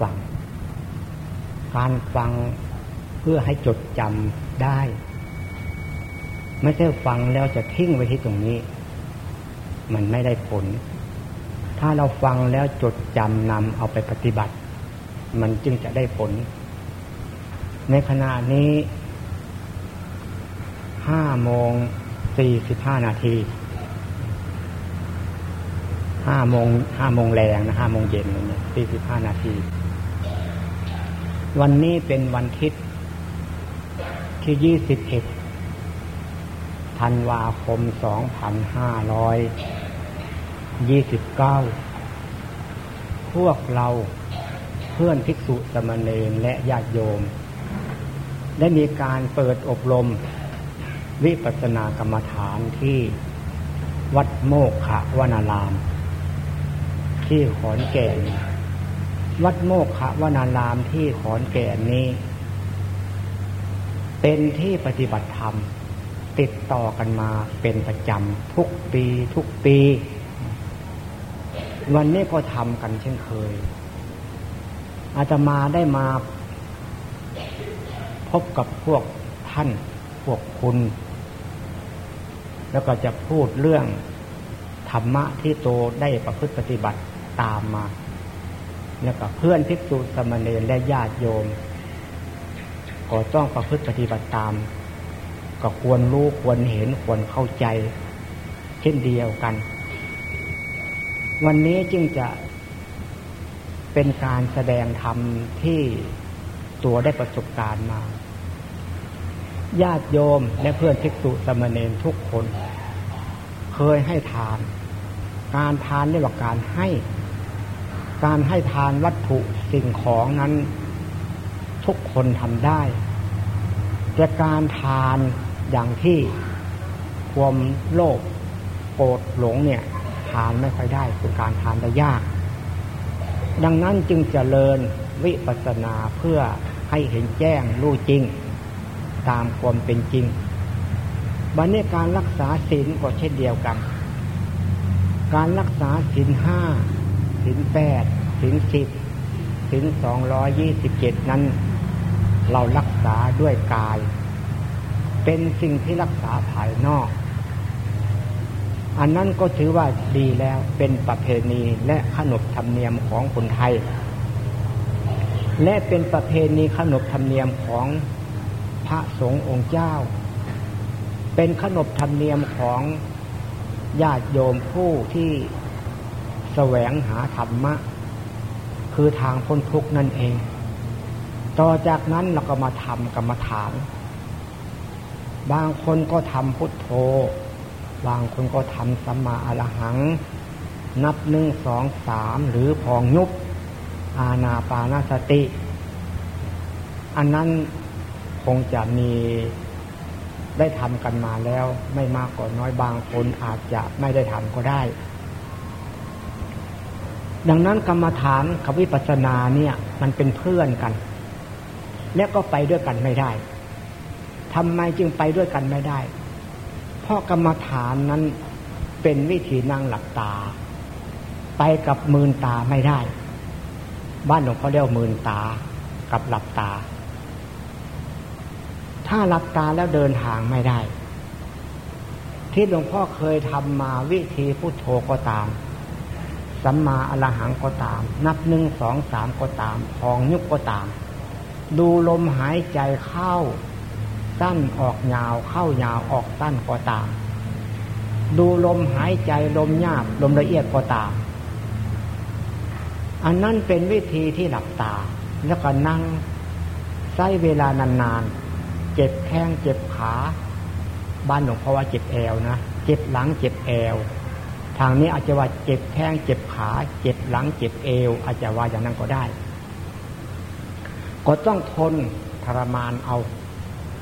ฟัง การฟังเพื่อให้จดจำได้ ไม่ใช่ฟังแล้วจะทิ้งไว้ที่ตรงนี้ มันไม่ได้ผล ถ้าเราฟังแล้วจดจำนำเอาไปปฏิบัติ มันจึงจะได้ผล ในขณะนี้ห้าโมงสี่สิบห้านาที ห้าโมงห้าโมงแรงนะห้าโมงเย็นเนี่ยสี่สิบห้านาที วันนี้เป็นวันทิศที่ยี่สิบเอ็ดธันวาคมสองพันห้าร้อยยี่สิบเก้าพวกเราเพื่อนภิกษุสมณเณรและญาติโยม ได้มีการเปิดอบรม วิปัสสนากรรมฐานที่วัดโมกขวนาราม ที่ขอนแก่น วัดโมกขวนารามที่ขอนแก่นนี้ เป็นที่ปฏิบัติธรรม ติดต่อกันมาเป็นประจำทุกปีทุกปี วันนี้ก็ทำกันเช่นเคย อาตมาได้มาพบกับพวกท่านพวกคุณ แล้วก็จะพูดเรื่องธรรมะที่โตได้ประพฤติปฏิบัติ ตามมา แล้วก็เพื่อนภิกษุสมณีและญาติโยมก็ต้องประพฤติปฏิบัติตาม ก็ควรรู้ควรเห็นควรเข้าใจ เช่นเดียวกัน วันนี้จึงจะเป็นการแสดงธรรมที่ตัวได้ประสบการณ์มา ญาติโยมและเพื่อนภิกษุสมณีทุกคน เคยให้ทาน การทานเรียกว่าการให้ การให้ทานวัตถุสิ่งของนั้น ทุกคนทำได้ แต่การทานอย่างที่ความโลภโกรธหลงเนี่ย ทานไม่ค่อยได้เป็นการทานได้ยาก ดังนั้นจึงจเจริญวิปัสสนาเพื่อให้เห็นแจ้งรู้จริง ตามความเป็นจริงบันนี้การรักษาศีลก็เช่นเดียวกัน การรักษาศีลห้า ศีลแปดศีลสิบศีลสองร้อยยี่สิบเจ็ดนั้น เรารักษาด้วยกาย เป็นสิ่งที่รักษาภายนอก อันนั้นก็ถือว่าดีแล้วเป็นประเพณีและขนบธรรมเนียมของคนไทย และเป็นประเพณีขนบธรรมเนียมของพระสงฆ์องค์เจ้า เป็นขนบธรรมเนียมของญาติโยมผู้ที่ แสวงหาธรรมะ คือทางพ้นทุกข์นั่นเอง ต่อจากนั้นเราก็มาทำกรรมฐาน บางคนก็ทำพุทโธ บางคนก็ทำสัมมาอรหัง นับหนึ่งสองสามหรือพองยุบ อาณาปานาสติ อันนั้นคงจะมีได้ทำกันมาแล้ว ไม่มากก็น้อยบางคนอาจจะไม่ได้ทำก็ได้ ดังนั้นกรรมฐานกับวิปัสสนาเนี่ยมันเป็นเพื่อนกัน และก็ไปด้วยกันไม่ได้ทำไมจึงไปด้วยกันไม่ได้ เพราะกรรมฐานนั้นเป็นวิธีนั่งหลับตา ไปกับมืนตาไม่ได้ บ้านหลวงพ่อเรียกมืนตากับหลับตา ถ้าหลับตาแล้วเดินทางไม่ได้ ที่หลวงพ่อเคยทำมาวิธีพุทโธก็ตาม สัมมาอรหังก็ตาม นับหนึ่งสองสามก็ตามพองยุบก็ตาม ดูลมหายใจเข้า สั้นออกยาวเข้ายาวออกสั้นก็ตาม ดูลมหายใจลมหยาบลมละเอียดก็ตาม อันนั้นเป็นวิธีที่หลับตา แล้วก็นั่งใช้เวลานานๆ เจ็บแข้งเจ็บขา บ้านหลวงพ่อว่าเจ็บแอวนะ เจ็บหลังเจ็บแอว ทางนี้อาจจะว่าเจ็บแข้งเจ็บขา เจ็บหลัง เจ็บเอว อาจจะว่าอย่างนั้นก็ได้ ก็ต้องทนทรมานเอา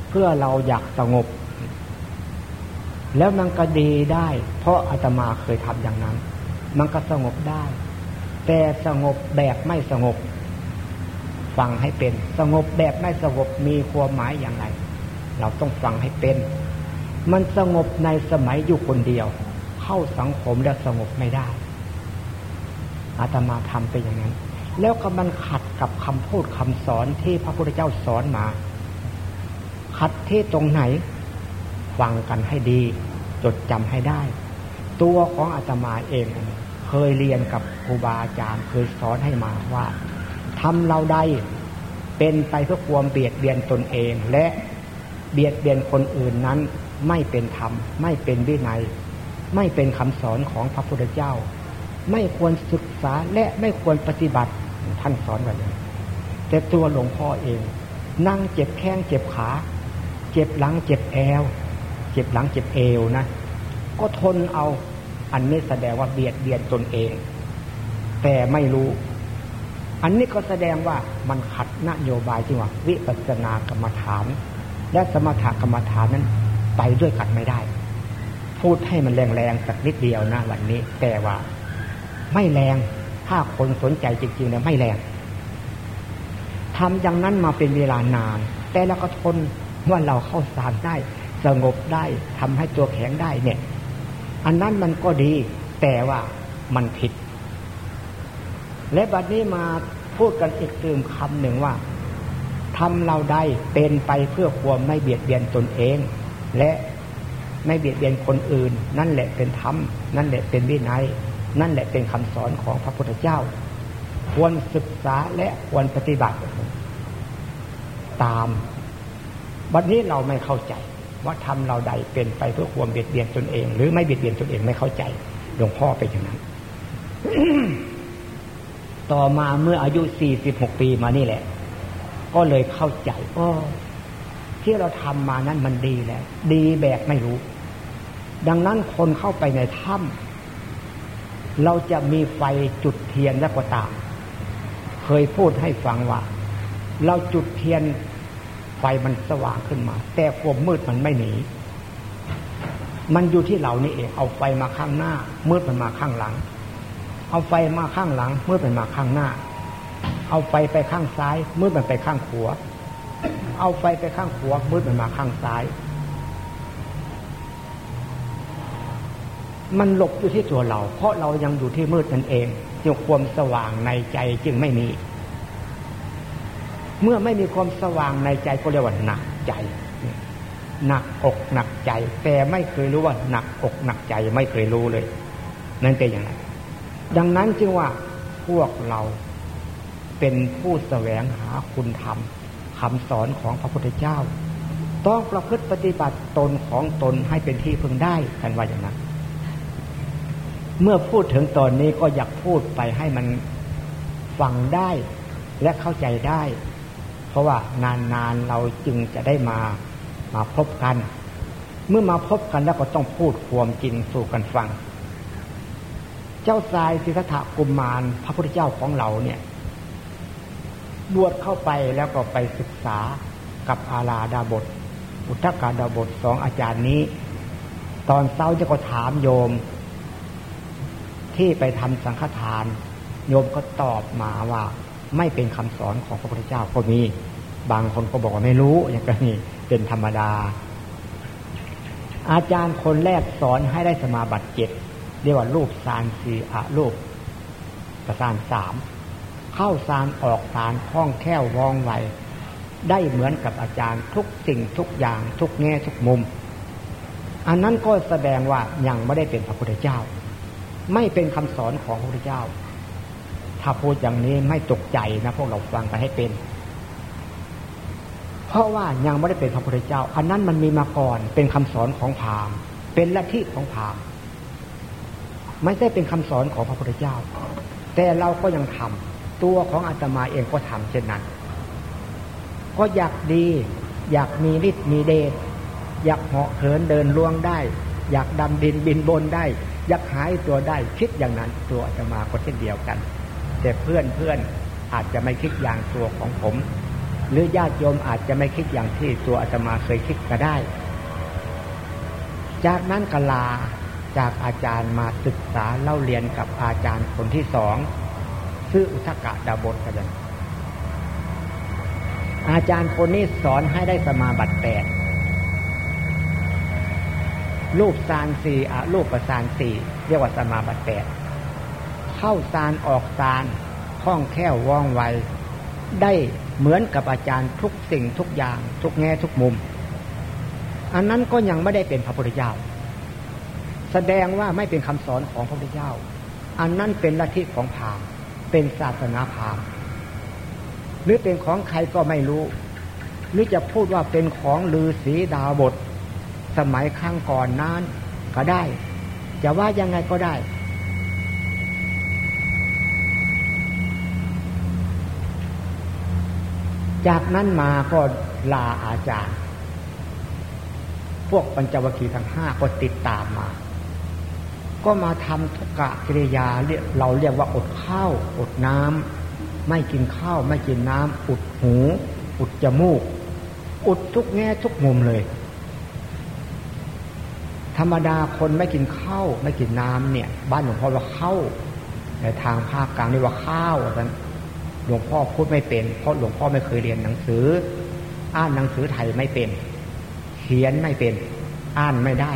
เพื่อเราอยากสงบ แล้วมันก็ดีได้ เพราะอาตมาเคยทำอย่างนั้น มันก็สงบได้ แต่สงบแบบไม่สงบ ฟังให้เป็น สงบแบบไม่สงบมีความหมายอย่างไร เราต้องฟังให้เป็น มันสงบในสมัยอยู่คนเดียว เข้าสังคมแล้วสงบไม่ได้ อาตมาทำไปอย่างนั้น แล้วก็มันขัดกับคำพูดคำสอนที่พระพุทธเจ้าสอนมา ขัดที่ตรงไหน ฟังกันให้ดี จดจำให้ได้ ตัวของอาตมาเองเคยเรียนกับครูบาอาจารย์เคยสอนให้มาว่าทำเราได้เป็นไปเพื่อความเบียดเบียนตนเองและเบียดเบียนคนอื่นนั้นไม่เป็นธรรม ไม่เป็นวินัย ไม่เป็นคำสอนของพระพุทธเจ้า ไม่ควรศึกษาและไม่ควรปฏิบัติท่านสอนไว้เลยแต่ตัวหลวงพ่อเอง นั่งเจ็บแข้งเจ็บขา เจ็บหลังเจ็บแอว เจ็บหลังเจ็บเอวนะ ก็ทนเอา อันนี้แสดงว่าเบียดเบียนตนเอง แต่ไม่รู้ อันนี้ก็แสดงว่ามันขัดนโยบายที่ว่าวิปัสสนากรรมฐาน และสมถกรรมฐานนั้นไปด้วยกันไม่ได้ พูดให้มันแรงๆสักนิดเดียวนะวันนี้ แต่ว่า ไม่แรงถ้าคนสนใจจริงๆเนี่ยไม่แรงทำอย่างนั้นมาเป็นเวลานาน แต่เราก็ทนว่าเราเข้าสารได้ สงบได้ทำให้ตัวแข็งได้เนี่ย อันนั้นมันก็ดี แต่ว่ามันผิด และบัดนี้มาพูดกันอีกตืมคำหนึ่งว่าทำเราได้เป็นไปเพื่อความไม่เบียดเบียนตนเอง และ ไม่เบียดเบียนคนอื่น นั่นแหละเป็นธรรม นั่นแหละเป็นวินัย นั่นแหละเป็นคำสอนของพระพุทธเจ้า ควรศึกษาและควรปฏิบัติ ตามวันนี้เราไม่เข้าใจ ว่าทำเราใดเป็นไปเพื่อความเบียดเบียนตนเอง หรือไม่เบียดเบียนตนเองไม่เข้าใจหลวงพ่อเป็นอย่างนั้น ต่อมาเมื่ออายุสี่สิบหกปีมานี่แหละ ก็เลยเข้าใจอ๋อ ที่เราทำมานั้นมันดีแล้ว ดีแบบไม่รู้ ดังนั้นคนเข้าไปในถ้ำเราจะมีไฟจุดเทียนแล้วก็ตาม เคยพูดให้ฟังว่า เราจุดเทียนไฟมันสว่างขึ้นมา แต่ความมืดมันไม่หนี มันอยู่ที่เรานี่เอง เอาไฟมาข้างหน้า มืดมันมาข้างหลัง เอาไฟมาข้างหลัง มืดมันมาข้างหน้า เอาไฟไปข้างซ้าย มืดมันไปข้างขวา เอาไฟไปข้างขวามืดมันมาข้างซ้าย มันหลบอยู่ที่ตัวเรา เพราะเรายังอยู่ที่มืดนั่นเองจึงความสว่างในใจจึงไม่มี เมื่อไม่มีความสว่างในใจก็เรียกว่าหนักใจหนักอกหนักใจ แต่ไม่เคยรู้ว่าหนักอกหนักใจไม่เคยรู้เลย นั่นเป็นอย่างไรดังนั้นจึงว่าพวกเราเป็นผู้แสวงหาคุณธรรม คำสอนของพระพุทธเจ้า ต้องประพฤติปฏิบัติตนของตนให้เป็นที่พึงได้กันว่าอย่างนั้น เมื่อพูดถึงตอนนี้ก็อยากพูดไปให้มันฟังได้และเข้าใจได้ เพราะว่านานๆเราจึงจะได้มามาพบกัน เมื่อมาพบกันแล้วก็ต้องพูดความจริงสู่กันฟัง เจ้าสายสิทธะกุมมารพระพุทธเจ้าของเราเนี่ย บวชเข้าไปแล้วก็ไปศึกษากับอาลาดาบท อุทกาดาบทสองอาจารย์นี้ ตอนเช้าจะก็ถามโยม ที่ไปทำสังฆทาน โยมก็ตอบมาว่า ไม่เป็นคำสอนของพระพุทธเจ้าก็มี บางคนก็บอกว่าไม่รู้อย่างนี้เป็นธรรมดา อาจารย์คนแรกสอนให้ได้สมาบัติเจ็ดเรียกว่ารูปสารสี่อะรูปประสานสาม เข้าสารออกสารคล่องแคล่วว่องไวได้เหมือนกับอาจารย์ทุกสิ่งทุกอย่างทุกแง่ทุกมุม อันนั้นก็แสดงว่ายังไม่ได้เป็นพระพุทธเจ้า ไม่เป็นคำสอนของพระพุทธเจ้า ถ้าพูดอย่างนี้ไม่ตกใจนะพวกเราฟังไปให้เป็น เพราะว่ายังไม่ได้เป็นพระพุทธเจ้า อันนั้นมันมีมาก่อนเป็นคำสอนของพราหมณ์ เป็นลัทธิของพราหมณ์ไม่ใช่เป็นคำสอนของพระพุทธเจ้า แต่เราก็ยังทำ ตัวของอาตมาเองก็ทำเช่นนั้น ก็อยากดี อยากมีฤทธิ์มีเดชอยากเหาะเหินเดินล่วงได้ อยากดำดินบินบนได้ อยากหายตัวได้คิดอย่างนั้นตัวอาตมาก็เช่นเดียวกัน แต่เพื่อนเพื่อนอาจจะไม่คิดอย่างตัวของผม หรือญาติโยมอาจจะไม่คิดอย่างที่ตัวอาตมาเคยคิดก็ได้ จากนั้นกลาจากอาจารย์มาศึกษาเล่าเรียนกับอาจารย์คนที่สอง ชื่ออุทกะดาบทกันอาจารย์คนนี้สอนให้ได้สมาบัติแปดรูปซานสี่อะรูปประสานสี่เรียกว่าสมาบัติแปดเข้าซานออกซานคล่องแคล่วว่องไว ได้เหมือนกับอาจารย์ทุกสิ่งทุกอย่าง ทุกแง่ทุกมุม อันนั้นก็ยังไม่ได้เป็นพระพุทธเจ้า แสดงว่าไม่เป็นคำสอนของพระพุทธเจ้า อันนั้นเป็นลัทธิของพราหมณ์ เป็นศาสนาพราหมณ์หรือเป็นของใครก็ไม่รู้ หรือจะพูดว่าเป็นของลือศีดาบท สมัยข้างก่อนนั้นก็ได้ จะว่ายังไงก็ได้ จากนั้นมาก็ลาอาจารย์ พวกปัญจวัคคีย์ทั้งห้าก็ติดตามมา ก็มาทำทุกกะกิริยาเราเรียกว่าอดข้าวอดน้ำไม่กินข้าวไม่กินน้ำอุดหู อุดจมูก อุดทุกแง่ทุกมุมเลย ธรรมดาคนไม่กินข้าวไม่กินน้ำเนี่ย บ้านหลวงพ่อว่าข้าวในทางภาคกลางเรียกว่าข้าวนั้นหลวงพ่อพูดไม่เป็น เพราะหลวงพ่อไม่เคยเรียนหนังสือ อ่านหนังสือไทยไม่เป็น เขียนไม่เป็น อ่านไม่ได้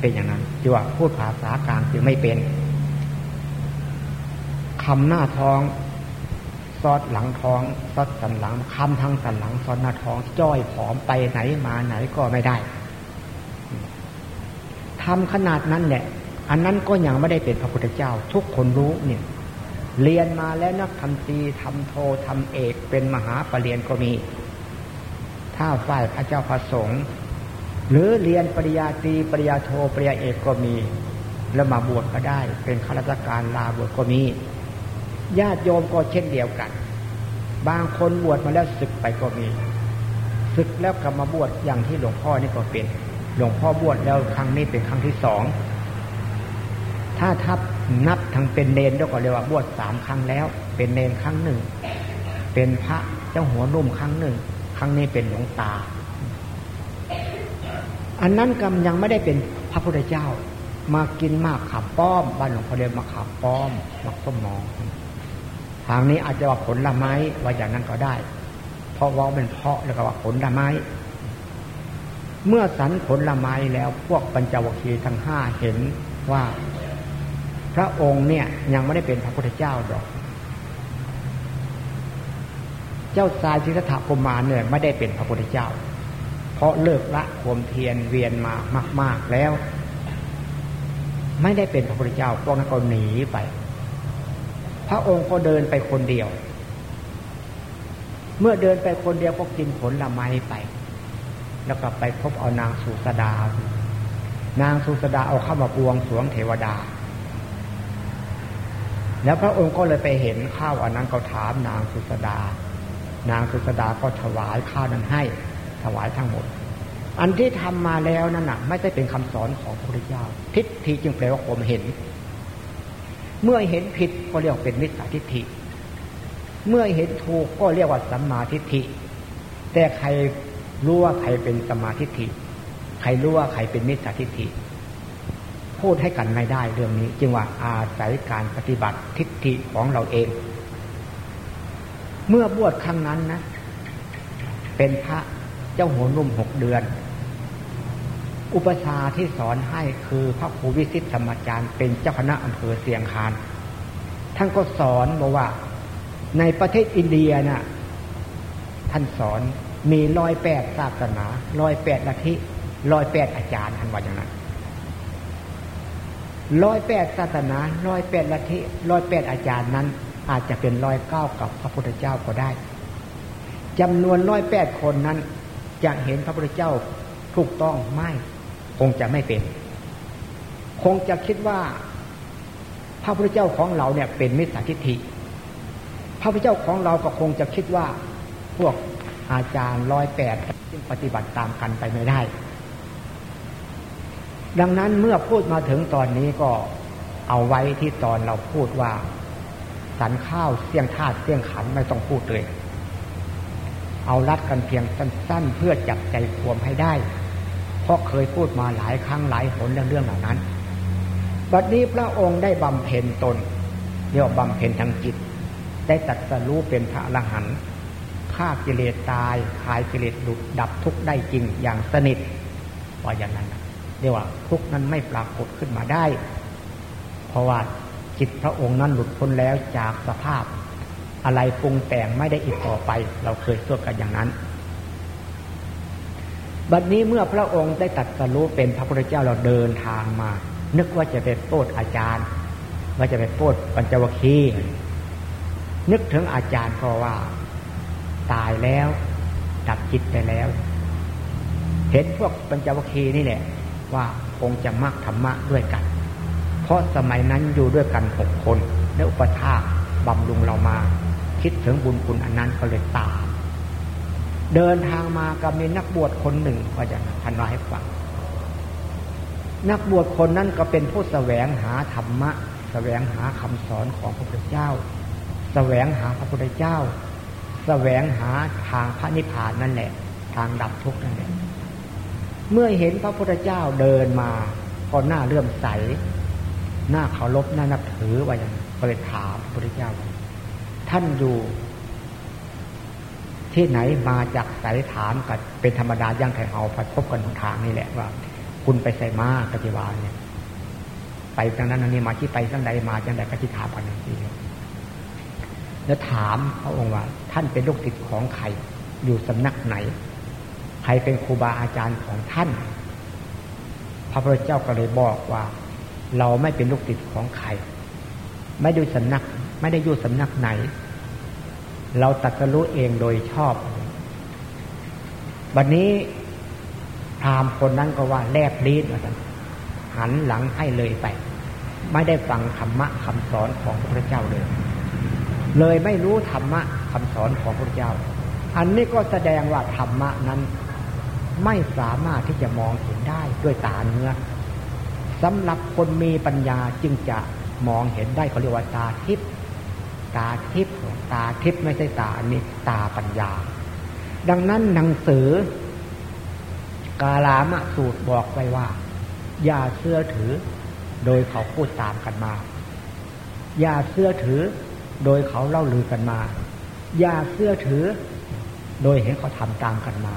เป็นอย่างนั้นจีว่าพูดภาษากลางจึงไม่เป็นคำหน้าท้อง ซอดหลังท้อง ซอดสันหลังคำทางสันหลังซอดหน้าท้อง จ้อยผอมไปไหนมาไหนก็ไม่ได้ทำขนาดนั้นแหละ อันนั้นก็ยังไม่ได้เป็นพระพุทธเจ้า ทุกคนรู้เนี่ยเรียนมาแล้วนักทำตีทำโททำเอกเป็นมหาปรริญญาก็มี ถ้าฝ่ายพระเจ้าพระสงฆ์ หรือเรียนปริญญาตรีปริญญาโทปริญญาเอกก็มี แล้วมาบวชก็ได้ เป็นข้าราชการลาบวชก็มี ญาติโยมก็เช่นเดียวกัน บางคนบวชมาแล้วศึกไปก็มีศึกแล้วกลับมาบวชอย่างที่หลวงพ่อนี่ก็เป็น หลวงพ่อบวชแล้วครั้งนี้เป็นครั้งที่สองถ้าทับนับทั้งเป็นเนนแล้วก็เรียกว่าบวชสามครั้งแล้ว เป็นเนนครั้งหนึ่ง เป็นพระเจ้าหัวนุ่มครั้งหนึ่ง ครั้งนี้เป็นหลวงตา อันนั้นกำยังไม่ได้เป็นพระพุทธเจ้า มากินมากขับป้อมบ้านหลวงพ่อเรียนมาขับป้อมมักส้มมอง ทางนี้อาจจะว่าผลละไม้ว่าอย่างนั้นก็ได้ เพราะว่าเป็นเพาะแล้วก็ว่าผลละไม้ เมื่อสันผลละไม้แล้วพวกปัญจวัคคีย์ทั้งห้าเห็นว่าพระองค์เนี่ยยังไม่ได้เป็นพระพุทธเจ้าดอก เจ้าสายจิตถะกุมารเนี่ยไม่ได้เป็นพระพุทธเจ้า ราะเลิกละความเพียรเวียนมามาก ๆแล้ว ไม่ได้เป็นพระพุทธเจ้าพวกนั้นก็หนีไป พระองค์ก็เดินไปคนเดียว เมื่อเดินไปคนเดียวก็กินผลละไม้ไป แล้วก็ไปพบเอานางสุสดา นางสุสดาเอาเข้ามาบวงสวงเทวดา แล้วพระองค์ก็เลยไปเห็นข้าวอันนั้นก็ถามนางสุสดา นางสุสดาก็ถวายข้าวนั้นให้ ถวายทั้งหมด อันที่ทำมาแล้วนั่นน่ะ ไม่ใช่เป็นคำสอนของพระพุทธเจ้า ทิฏฐิจึงแปลว่าผมเห็น เมื่อเห็นผิดก็เรียกเป็นมิจฉาทิฏฐิ เมื่อเห็นถูกก็เรียกว่าสัมมาทิฏฐิ แต่ใครรู้ว่าใครเป็นสัมมาทิฏฐิ ใครรู้ว่าใครเป็นมิจฉาทิฏฐิพูดให้กันไม่ได้เรื่องนี้ จึงว่าอาศัยการปฏิบัติทิฏฐิของเราเอง เมื่อบวชครั้งนั้นนะ เป็นพระ เจ้าหัวนุ่มหกเดือน อุปชาที่สอนให้คือพระครูวิสิตธรรมจารย์เป็นเจ้าคณะอำเภอเสียงคานท่านก็สอนบอกว่า ในประเทศอินเดียนะ่ะท่านสอนมีร้อยแปดศาสนาร้อยแปดลัทธิร้อยแปดอาจารย์ท่านว่าอย่างนั้นร้อยแปดศาสนาร้อยแปดลัทธิร้อยแปดอาจารย์นั้น อาจจะเป็นร้อยเก้ากับพระพุทธเจ้าก็ได้จำนวนร้อยแปดคนนั้น จะเห็นพระพุทธเจ้าถูกต้องไม่ คงจะไม่เป็น คงจะคิดว่า พระพุทธเจ้าของเราเนี่ย เป็นมิจฉาทิฏฐิ พระพุทธเจ้าของเราก็คงจะคิดว่า พวกอาจารย์ร้อยแปดจึงปฏิบัติตามกันไปไม่ได้ ดังนั้นเมื่อพูดมาถึงตอนนี้ก็เอาไว้ที่ตอนเราพูดว่า สันข้าวเสี่ยงธาตุเสี่ยงขันไม่ต้องพูดเลย เอารัดกันเพียงสั้น ๆ เพื่อจับใจความให้ได้ เพราะเคยพูดมาหลายครั้งหลายหนเรื่องเรื่องเหล่านั้น บัดนี้พระองค์ได้บำเพ็ญตนเรียกว่าบำเพ็ญทางจิต ได้ตัดสรู้เป็นพระอรหันต์ฆ่ากิเลสตายขายกิเลสดุดดับทุกข์ได้จริงอย่างสนิทว่าอย่างนั้นเรียกว่าทุกนั้นไม่ปรากฏขึ้นมาได้ เพราะว่าจิตพระองค์นั้นหลุดพ้นแล้วจากสภาพ อะไรปรุงแต่งไม่ได้อีกต่อไป เราเคยสวดกันอย่างนั้น บัดนี้เมื่อพระองค์ได้ตัดสรู้เป็นพระพุทธเจ้าเราเดินทางมา นึกว่าจะไปโปรดอาจารย์ ว่าจะไปโปรดปัญจวคีนึกถึงอาจารย์ก็ว่า ตายแล้วดับจิตไปแล้ว เห็นพวกปัญจวคีนี่แหละ ว่าคงจะมากธรรมะด้วยกัน เพราะสมัยนั้นอยู่ด้วยกันหกคนแล้วอุปถาบำรุงเรามา คิดถึงบุญคุณอันนั้นก็เลยตาม เดินทางมาก็มีนักบวชคนหนึ่งก็จะพันวาให้ฟัง นักบวชคนนั้นก็เป็นผู้แสวงหาธรรมะ แสวงหาคำสอนของพระพุทธเจ้า แสวงหาพระพุทธเจ้า แสวงหาทางพระนิพพานนั่นแหละ ทางดับทุกข์นั่นแหละเมื่อเห็นพระพุทธเจ้าเดินมาก็หน้าเลื่อมใส หน้าเคารพหน้านับถือว่าอย่างก็เลยถามพระพุทธเจ้าว่า ท่านอยู่ ที่ไหนมาจากสายถามกันเป็นธรรมดาย่างไข่เอาพบกันทางนี่แหละว่า คุณไปใส่มาปฏิวาเนี่ย ไปทางนั้นอันนี้มาที่ไปทั้งใดมาจังใดก็ที่ถามกันนี่แล้วถามพระองค์ว่า ท่านเป็นลูกศิษย์ของใครอยู่สำนักไหน ใครเป็นครูบาอาจารย์ของท่าน พระพุทธเจ้าก็เลยบอกว่า เราไม่เป็นลูกศิษย์ของใคร ไม่ดูสำนัก ไม่ได้อยู่สำนักไหน เราตัดสรู้เองโดยชอบ วันนี้พรามคนนั้นก็ว่าแลบลิ้นหันหลังให้เลยไป ไม่ได้ฟังธรรมะคำสอนของพระเจ้าเลย เลยไม่รู้ธรรมะคำสอนของพระเจ้า อันนี้ก็แสดงว่าธรรมะนั้น ไม่สามารถที่จะมองเห็นได้ด้วยตาเนื้อสำหรับคนมีปัญญาจึงจะมองเห็นได้เขาเรียกว่าตาทิพย์ ตาทิพย์ตาทิพย์ไม่ใช่ตาอันนี้ตาปัญญา ดังนั้นหนังสือ กาลามะสูตรบอกไว้ว่า อย่าเชื่อถือ โดยเขาพูดตามกันมา อย่าเชื่อถือ โดยเขาเล่าลือกันมา อย่าเชื่อถือ โดยเห็นเขาทำตามกันมา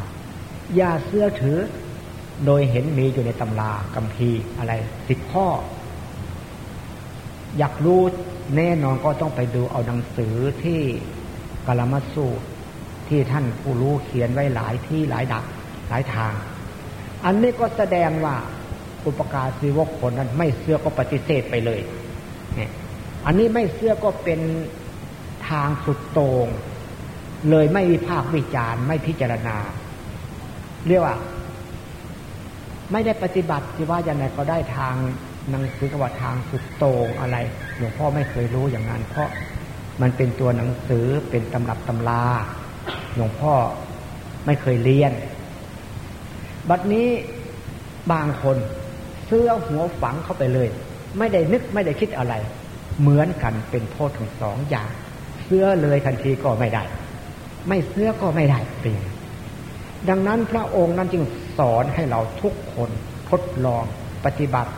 อย่าเสื้อถือ โดยเห็นมีอยู่ในตำรากัมพีอะไรสิบข้อ อยากรู้ แน่นอนก็ต้องไปดูเอาหนังสือที่กลมัสูตรที่ท่านผู้รู้เขียนไว้หลายที่หลายดักหลายทาง อันนี้ก็แสดงว่าอุปการสีวกคนนั้น ไม่เสื้อก็ปฏิเสธไปเลยเนี่ยอันนี้ไม่เสื้อก็เป็นทางสุดโตง่งเลยไม่วิพากวิจารณ์ไม่พิจารณา เรียกว่า ไม่ได้ปฏิบัติที่ว่าอย่างไรก็ได้ทาง นังสือกว่าทางสุดโต่งอะไรหลวงพ่อไม่เคยรู้อย่างนั้น เพราะมันเป็นตัวหนังสือเป็นตำรับตำราหลวงพ่อไม่เคยเรียน บัดนี้บางคนเสื้อหัวฝังเข้าไปเลย ไม่ได้นึกไม่ได้คิดอะไร เหมือนกันเป็นโทษทั้งสองอย่าง เสื้อเลยทันทีก็ไม่ได้ ไม่เสื้อก็ไม่ได้เปลี่ยนดังนั้นพระองค์นั้นจึงสอนให้เราทุกคนทดลองปฏิบัติ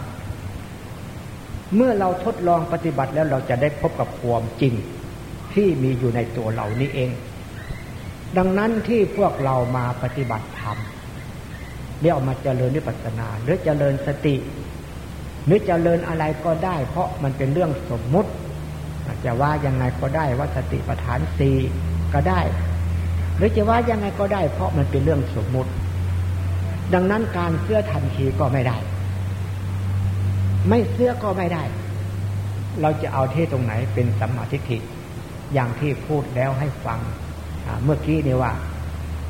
เมื่อเราทดลองปฏิบัติแล้วเราจะได้พบกับความจริงที่มีอยู่ในตัวเรานี้เอง ดังนั้นที่พวกเรามาปฏิบัติธรรมเรียกมาเจริญนิพพานาหรือเจริญสติ หรือเจริญอะไรก็ได้ เพราะมันเป็นเรื่องสมมุติจะว่ายังไงก็ได้ว่าสติปัฏฐานสี่ก็ได้ หรือจะว่ายังไงก็ได้ เพราะมันเป็นเรื่องสมมุติ ดังนั้นการเสื้อทันทีก็ไม่ได้ ไม่เสื้อก็ไม่ได้ เราจะเอาเทศตรงไหนเป็นสัมมาทิฏฐิอย่างที่พูดแล้วให้ฟังเมื่อกี้นี่ว่า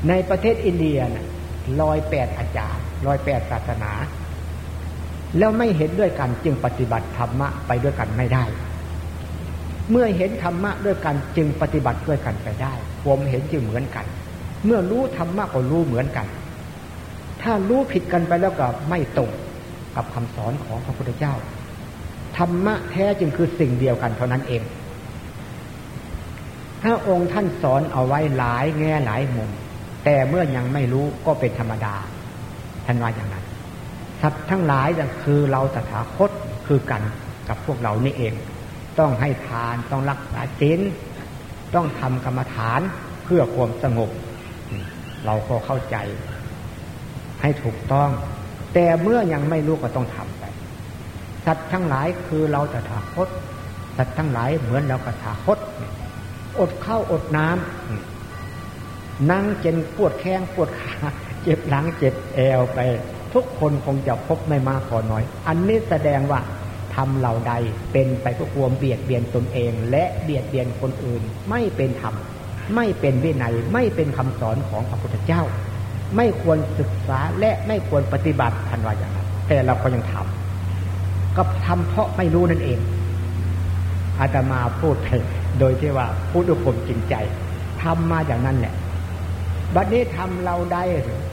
ในประเทศอินเดียนะลอยแปดอาจารย์ลอยแปดศาสนา แล้วไม่เห็นด้วยกันจึงปฏิบัติธรรมะไปด้วยกันไม่ได้ เมื่อเห็นธรรมะด้วยกันจึงปฏิบัติด้วยกันไปได้ผมเห็นจึงเหมือนกัน เมื่อรู้ธรรมะก็รู้เหมือนกัน ถ้ารู้ผิดกันไปแล้วก็ไม่ตรง กับคำสอนของพระพุทธเจ้า ธรรมะแท้จึงคือสิ่งเดียวกันเท่านั้นเองถ้าองค์ท่านสอนเอาไว้หลายแง่หลายมุม แต่เมื่อยังไม่รู้ก็เป็นธรรมดาท่านว่าอย่างนั้นสัตว์ทั้งหลายคือเราตถาคตคือกันกับพวกเรานี่เอง ต้องให้ทานต้องรักษาศีลต้องทำกรรมฐานเพื่อความสงบ เราก็เข้าใจ ให้ถูกต้อง แต่เมื่อยังไม่รู้ก็ต้องทำไปสัตว์ทั้งหลายคือเราจะถาคตสัตว์ทั้งหลายเหมือนเรากระถาคต อดข้าวอดน้ำนั่งเจนปวดแข้งปวดขาเจ็บหลังเจ็บแอวไป ทุกคนคงจะพบไม่มากพอน้อย อันนี้แสดงว่าทำเหล่าใดเป็นไปเพื่อความเบียดเบียนตนเอง และเบียดเบียนคนอื่น ไม่เป็นธรรมไม่เป็นวินัยไม่เป็นคำสอนของพระพุทธเจ้า ไม่ควรศึกษาและไม่ควรปฏิบัติทันว่าอย่างนั้นแต่เราก็ยังทำก็ทำเพราะไม่รู้นั่นเอง อาตมาพูดไปโดยที่ว่าพูดด้วยความจริงใจทำมาอย่างนั้นแหละบัดนี้ทำเราได้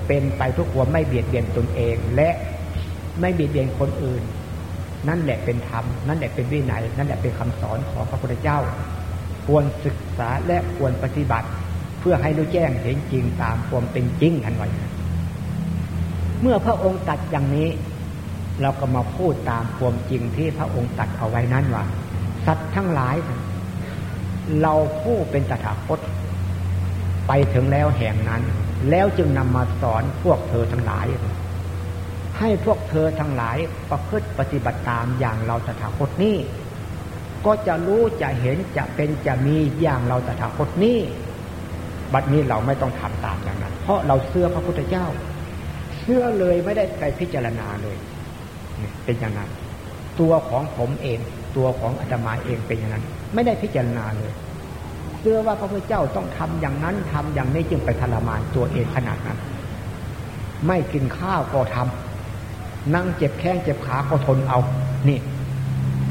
เป็นไปทุกความไม่เบียดเบียนตนเอง และไม่เบียดเบียนคนอื่น นั่นแหละเป็นธรรมนั่นแหละเป็นวินัยนั่นแหละเป็นคำสอนของพระพุทธเจ้า ควรศึกษาและควรปฏิบัติ พื่อให้รู้แจ้งเห็นจริงตามความเป็นจริงกันไว้เมื่อพระองค์ตัดอย่างนี้ เราก็มาพูดตามความจริงที่พระองค์ตัดเอาไว้นั้นว่าสัตว์ทั้งหลาย เราผู้เป็นตถาคตไปถึงแล้วแห่งนั้น แล้วจึงนำมาสอนพวกเธอทั้งหลาย ให้พวกเธอทั้งหลายประพฤติปฏิบัติตามอย่างเราตถาคตนี้ก็จะรู้จะเห็นจะเป็นจะมีอย่างเราตถาคตนี้ บัดนี้เราไม่ต้องทำตามอย่างนั้น เพราะเราเชื่อพระพุทธเจ้า เชื่อเลยไม่ได้ไปพิจารณาเลยเป็นอย่างนั้น ตัวของผมเอง ตัวของอาตมาเองเป็นอย่างนั้น ไม่ได้พิจารณาเลยเชื่อว่าพระพุทธเจ้าต้องทำอย่างนั้นทำอย่างนี้จึงไปทรมานตัวเองขนาดนั้น ไม่กินข้าวก็ทำนั่งเจ็บแข้งเจ็บขาก็ทนเอา นี่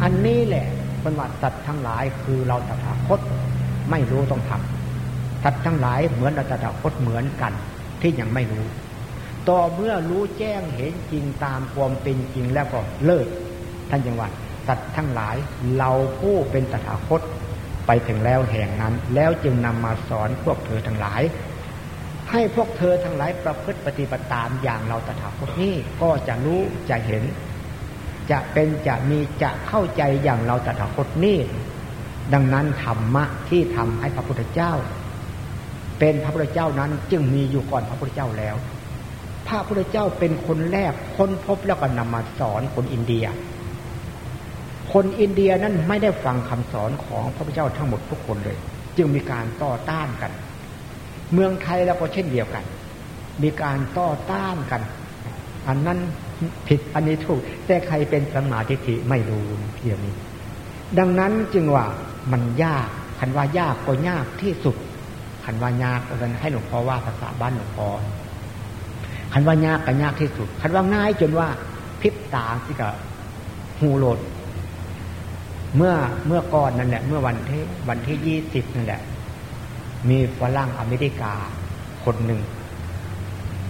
อันนี้แหละเป็นว่าสัตว์ทั้งหลายคือเราตถาคตไม่รู้ต้องทำ สัตว์ทั้งหลายเหมือนเราตถาคตเหมือนกัน ที่ยังไม่รู้ ต่อเมื่อรู้แจ้งเห็นจริงตามความเป็นจริงแล้วก็เลิก ท่านยังว่าสัตว์ทั้งหลายเราผู้เป็นตถาคตไปถึงแล้วแห่งนั้น แล้วจึงนำมาสอนพวกเธอทั้งหลาย ให้พวกเธอทั้งหลายประพฤติปฏิบัติตามอย่างเราตถาคตนี้ก็จะรู้จะเห็น จะเป็นจะมีจะเข้าใจอย่างเราตถาคตนี้ดังนั้นธรรมะที่ทำให้พระพุทธเจ้า เป็นพระพุทธเจ้านั้นจึงมีอยู่ก่อนพระพุทธเจ้าแล้ว พระพุทธเจ้าเป็นคนแรกค้นพบแล้วก็นำมาสอนคนอินเดีย คนอินเดียนั้นไม่ได้ฟังคำสอนของพระพุทธเจ้าทั้งหมดทุกคนเลย จึงมีการต่อต้านกัน เมืองไทยแล้วก็เช่นเดียวกัน มีการต่อต้านกัน อันนั้นผิดอันนี้ถูก แต่ใครเป็นสมาธิิไม่รู้เพียงนี้ ดังนั้นจึงว่ามันยากคันว่ายากก็ยากที่สุด คันว่ายากก็ให้หลวงพ่อว่าภาษาบ้านหลวงพ่อคันว่ายากก็ยากที่สุด คันว่าง่ายจนว่าพิบตาที่กับหูโหลด เมื่อเมื่อก่อนนั่นแหละเมื่อวันที่วันที่ยี่สิบนั่นแหละ มีฝรั่งอเมริกาคนหนึ่ง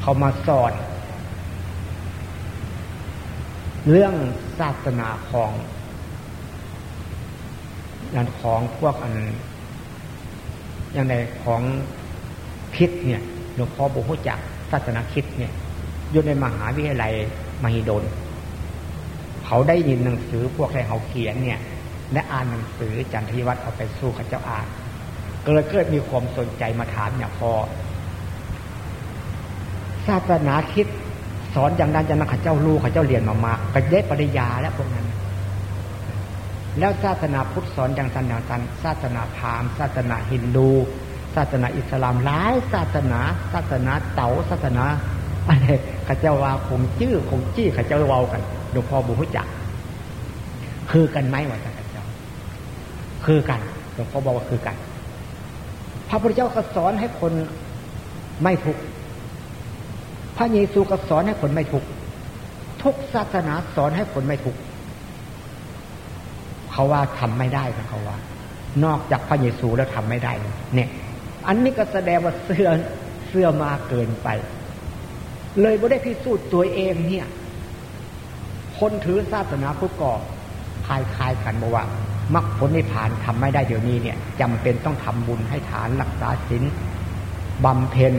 เขามาสอนเรื่องศาสนาของนั่นของพวกอัน อย่างไรของคิดเนี่ยหลวงพ่อบุหุจักศาสนาคิดเนี่ยอยู่ในมหาวิทยาลัยมหิดล เขาได้ยินหนังสือพวกที่เขาเขียนเนี่ย และอ่านหนังสือจันทิวัฒน์เอาไปสู้ข้าเจ้าอ่านก็เลยเกิดมีความสนใจมาถามอย่างพอศาสนาคิดสอนอย่างนั้นจะนักข้าเจ้าลูกข้าเจ้าเรียนมามากไปได้ปริยาแล้วพวกนั้น แล้วศาสนาพุทธสอนอย่างสันอย่างสันศาสนาพราหมณ์ศาสนาฮินดู ศาสนาอิสลามหลายศาสนา ศาสนาเต๋าศาสนาอะไรข้าเจ้าว่าคงชื่อคงจี้ข้าเจ้าเว้ากันหลวงพ่อบุหุจัก คือกันไหมวะท่านคือกันหลวงพ่อบอกว่าคือกัน พระพุทธเจ้าก็สอนให้คนไม่ทุกข์พระเยซูก็สอนให้คนไม่ทุกข์ทุกศาสนาสอนให้คนไม่ทุกข์ เขาว่าทำไม่ได้เขาว่า นอกจากพระเยซูแล้วทำไม่ได้ เนี่ย อันนี้ก็แสดงว่าเสื่อเสื่อมาเกินไป เลยไม่ได้พิสูจน์ตัวเองเนี่ย คนถือศาสนาพุทธก่อคลายคลายกันบอกว่ามรรคผลนิพพานทำไม่ได้เดี๋ยวนี้เนี่ยจำเป็นต้องทำบุญให้ฐานรักษาศีลบำเพ็ญ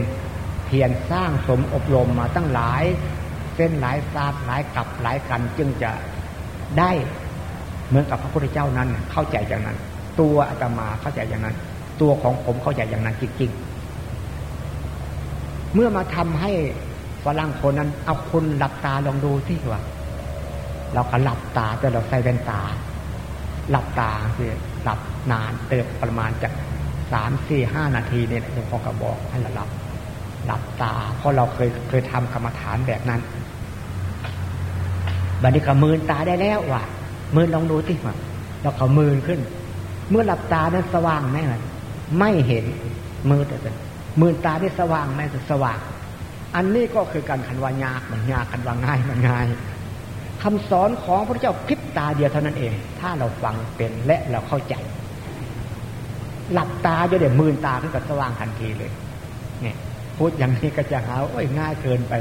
เพียรสร้างสมอบรมมาตั้งหลาย เส้นหลายศาสตร์หลายกับหลายกันจึงจะได้ เหมือนกับพระพุทธเจ้านั้นเข้าใจอย่างนั้น ตัวอาตมาเข้าใจอย่างนั้น ตัวของผมเข้าใจอย่างนั้นจริงๆ เมื่อมาทำให้ฝรั่งคนนั้น เอาคุณหลับตาลองดูที่ว่า เราก็หลับตาแต่เราใส่แว่นตา หลับตาคือหลับนานเติบประมาณจากสามสี่ห้านาทีเนี่ยหลวงพ่อก็บอกให้เราหลับ หลับตา เพราะเราเคยเคยทำกรรมฐานแบบนั้นบัดนี้ก็มืนตาได้แล้วว่ะ มืนลองดูสิว่าเรามืนขึ้น เมื่อหลับตานั้นสว่างไหมไม่เห็นมือแต่เมืนตาได้สว่างไหมสว่าง อันนี้ก็คือการคันวายากมันยากคันว่าง่ายมันง่ายคำสอนของพระเจ้าพริบตาเดียวเท่านั้นเอง ถ้าเราฟังเป็นและเราเข้าใจ หลับตาจะเดี๋ยวมืนตาขึ้นกับสว่างทันทีเลย เนี่ยพูดอย่างนี้ก็จะหาโอ้ยง่ายเกินไป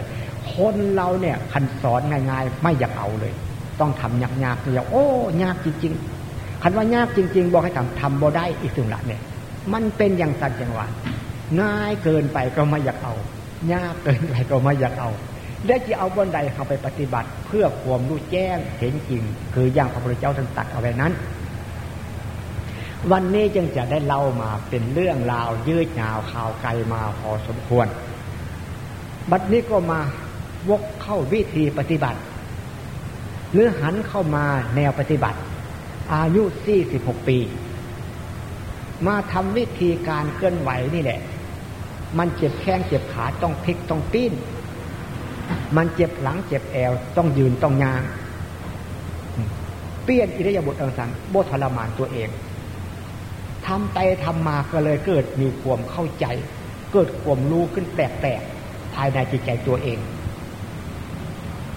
คนเราเนี่ยคันสอนง่าย ๆ ไม่อยากเอาเลย ต้องทำยากๆเนี่ยโอ้ยากจริง ๆ คันว่ายากจริง ๆ บอกให้ทำทำบ่ได้อีกสิ่งละเนี่ย มันเป็นอย่างสันจังหวะง่ายเกินไปก็ไม่อยากเอา ยากเกินไปก็ไม่อยากเอา และจะเอาบนใดเข้าไปปฏิบัติ เพื่อความรู้แจ้งเห็นจริง คืออย่างพระพุทธเจ้าท่านตัดเอาไว้นั้น วันนี้จึงจะได้เล่ามาเป็นเรื่องราวยืดยาวข่าวไกลมาพอสมควร บัดนี้ก็มาวกเข้าวิธีปฏิบัติ หรือหันเข้ามาแนวปฏิบัติ อายุ 46 ปี มาทำวิธีการเคลื่อนไหวนี่แหละ มันเจ็บแข้งเจ็บขาต้องพลิกต้องปิ้นมันเจ็บหลังเจ็บแอวต้องยืนต้องยาง เปลี่ยนอิริยาบถต่างๆโบทรมานตัวเองทำไปทำมาก็เลยเกิดมีความเข้าใจ เกิดความรู้ขึ้นแปลกๆภายในจิตใจตัวเอง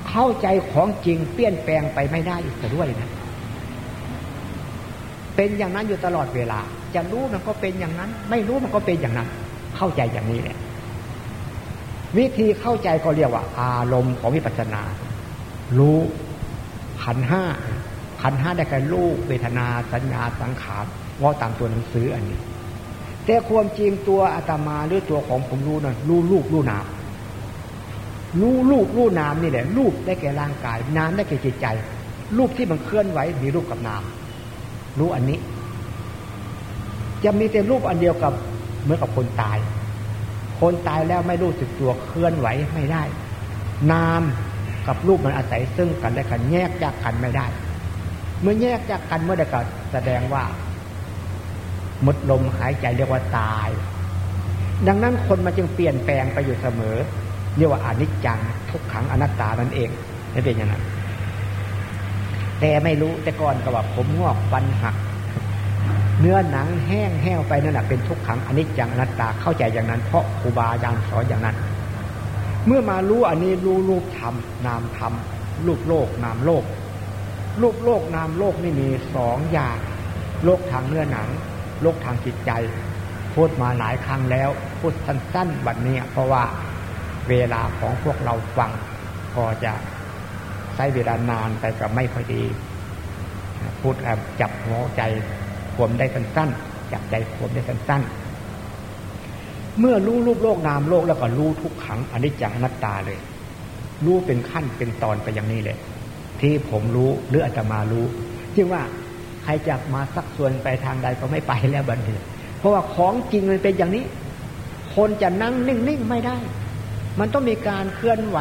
เข้าใจของจริงเปลี่ยนแปลงไปไม่ได้อีกด้วยนะ เป็นอย่างนั้นอยู่ตลอดเวลา จะรู้มันก็เป็นอย่างนั้น ไม่รู้มันก็เป็นอย่างนั้น เข้าใจอย่างนี้แหละวิธีเข้าใจก็เรียกว่า อารมณ์ของวิปัสสนา รู้ขันห้าขันห้าได้แก่รูปเวทนาสัญญาสังขารว่าตามตัวหนังสืออันนี้ แต่ความจริงตัวอาตมาหรือตัวของผมรู้นะรู้รูปรู้นาม รู้รูปรู้นามนี่แหละรูปได้แก่ร่างกาย นามได้แก่จิตใจ รูปที่มันเคลื่อนไหวมีรูปกับนาม รู้อันนี้ จะมีแต่รูปอันเดียวกับเหมือนกับคนตาย คนตายแล้วไม่รู้สึกตัวเคลื่อนไหวไม่ได้ นามกับรูปมันอาศัยซึ่งกันและกันแยกจากกันไม่ได้ เมื่อแยกจากกันเมื่อใดก็แสดงว่าหมดลมหายใจเรียกว่าตาย ดังนั้นคนมันจึงเปลี่ยนแปลงไปอยู่เสมอ เรียกว่าอนิจจังทุกขังอนัตตานั่นเองนี่เป็นอย่างนั้นแต่ไม่รู้แต่ก่อนก็ว่าผมงอกฟันหัก เนื้อหนังแห้งแห้วไปนั่นแหะเป็นทุกขังอนิจจังอนัตตาเข้าใจอย่างนั้น เพราะครูบาอาจารย์สอนอย่างนั้น เมื่อมารู้อันนี้รู้รูปธรรมนามธรรมรูปโลกนามโลก รูปโลกนามโลกนี่มีสองอย่างโลกทางเนื้อหนัง โลกทางจิตใจ พูดมาหลายครั้งแล้ว พูดสั้นๆวันนี้เพราะว่า เวลาของพวกเราฟังพอจะใช้เวลานานไปก็ไม่พอดี พูดจับหัวใจความได้สั้นๆจับใจความได้สั้นๆ เมื่อรู้รูปโลกนามโลกแล้วก็รู้ทุกขังอนิจจังอนัตตาเลย รู้เป็นขั้นเป็นตอนไปอย่างนี้เลยที่ผมรู้หรืออาตมารู้ที่ว่าใครจะมาสักส่วนไปทางใดก็ไม่ไปแล้วบันเทิเพราะว่าของจริงมันเป็นอย่างนี้ คนจะนั่งนิ่งๆไม่ได้ มันต้องมีการเคลื่อนไหว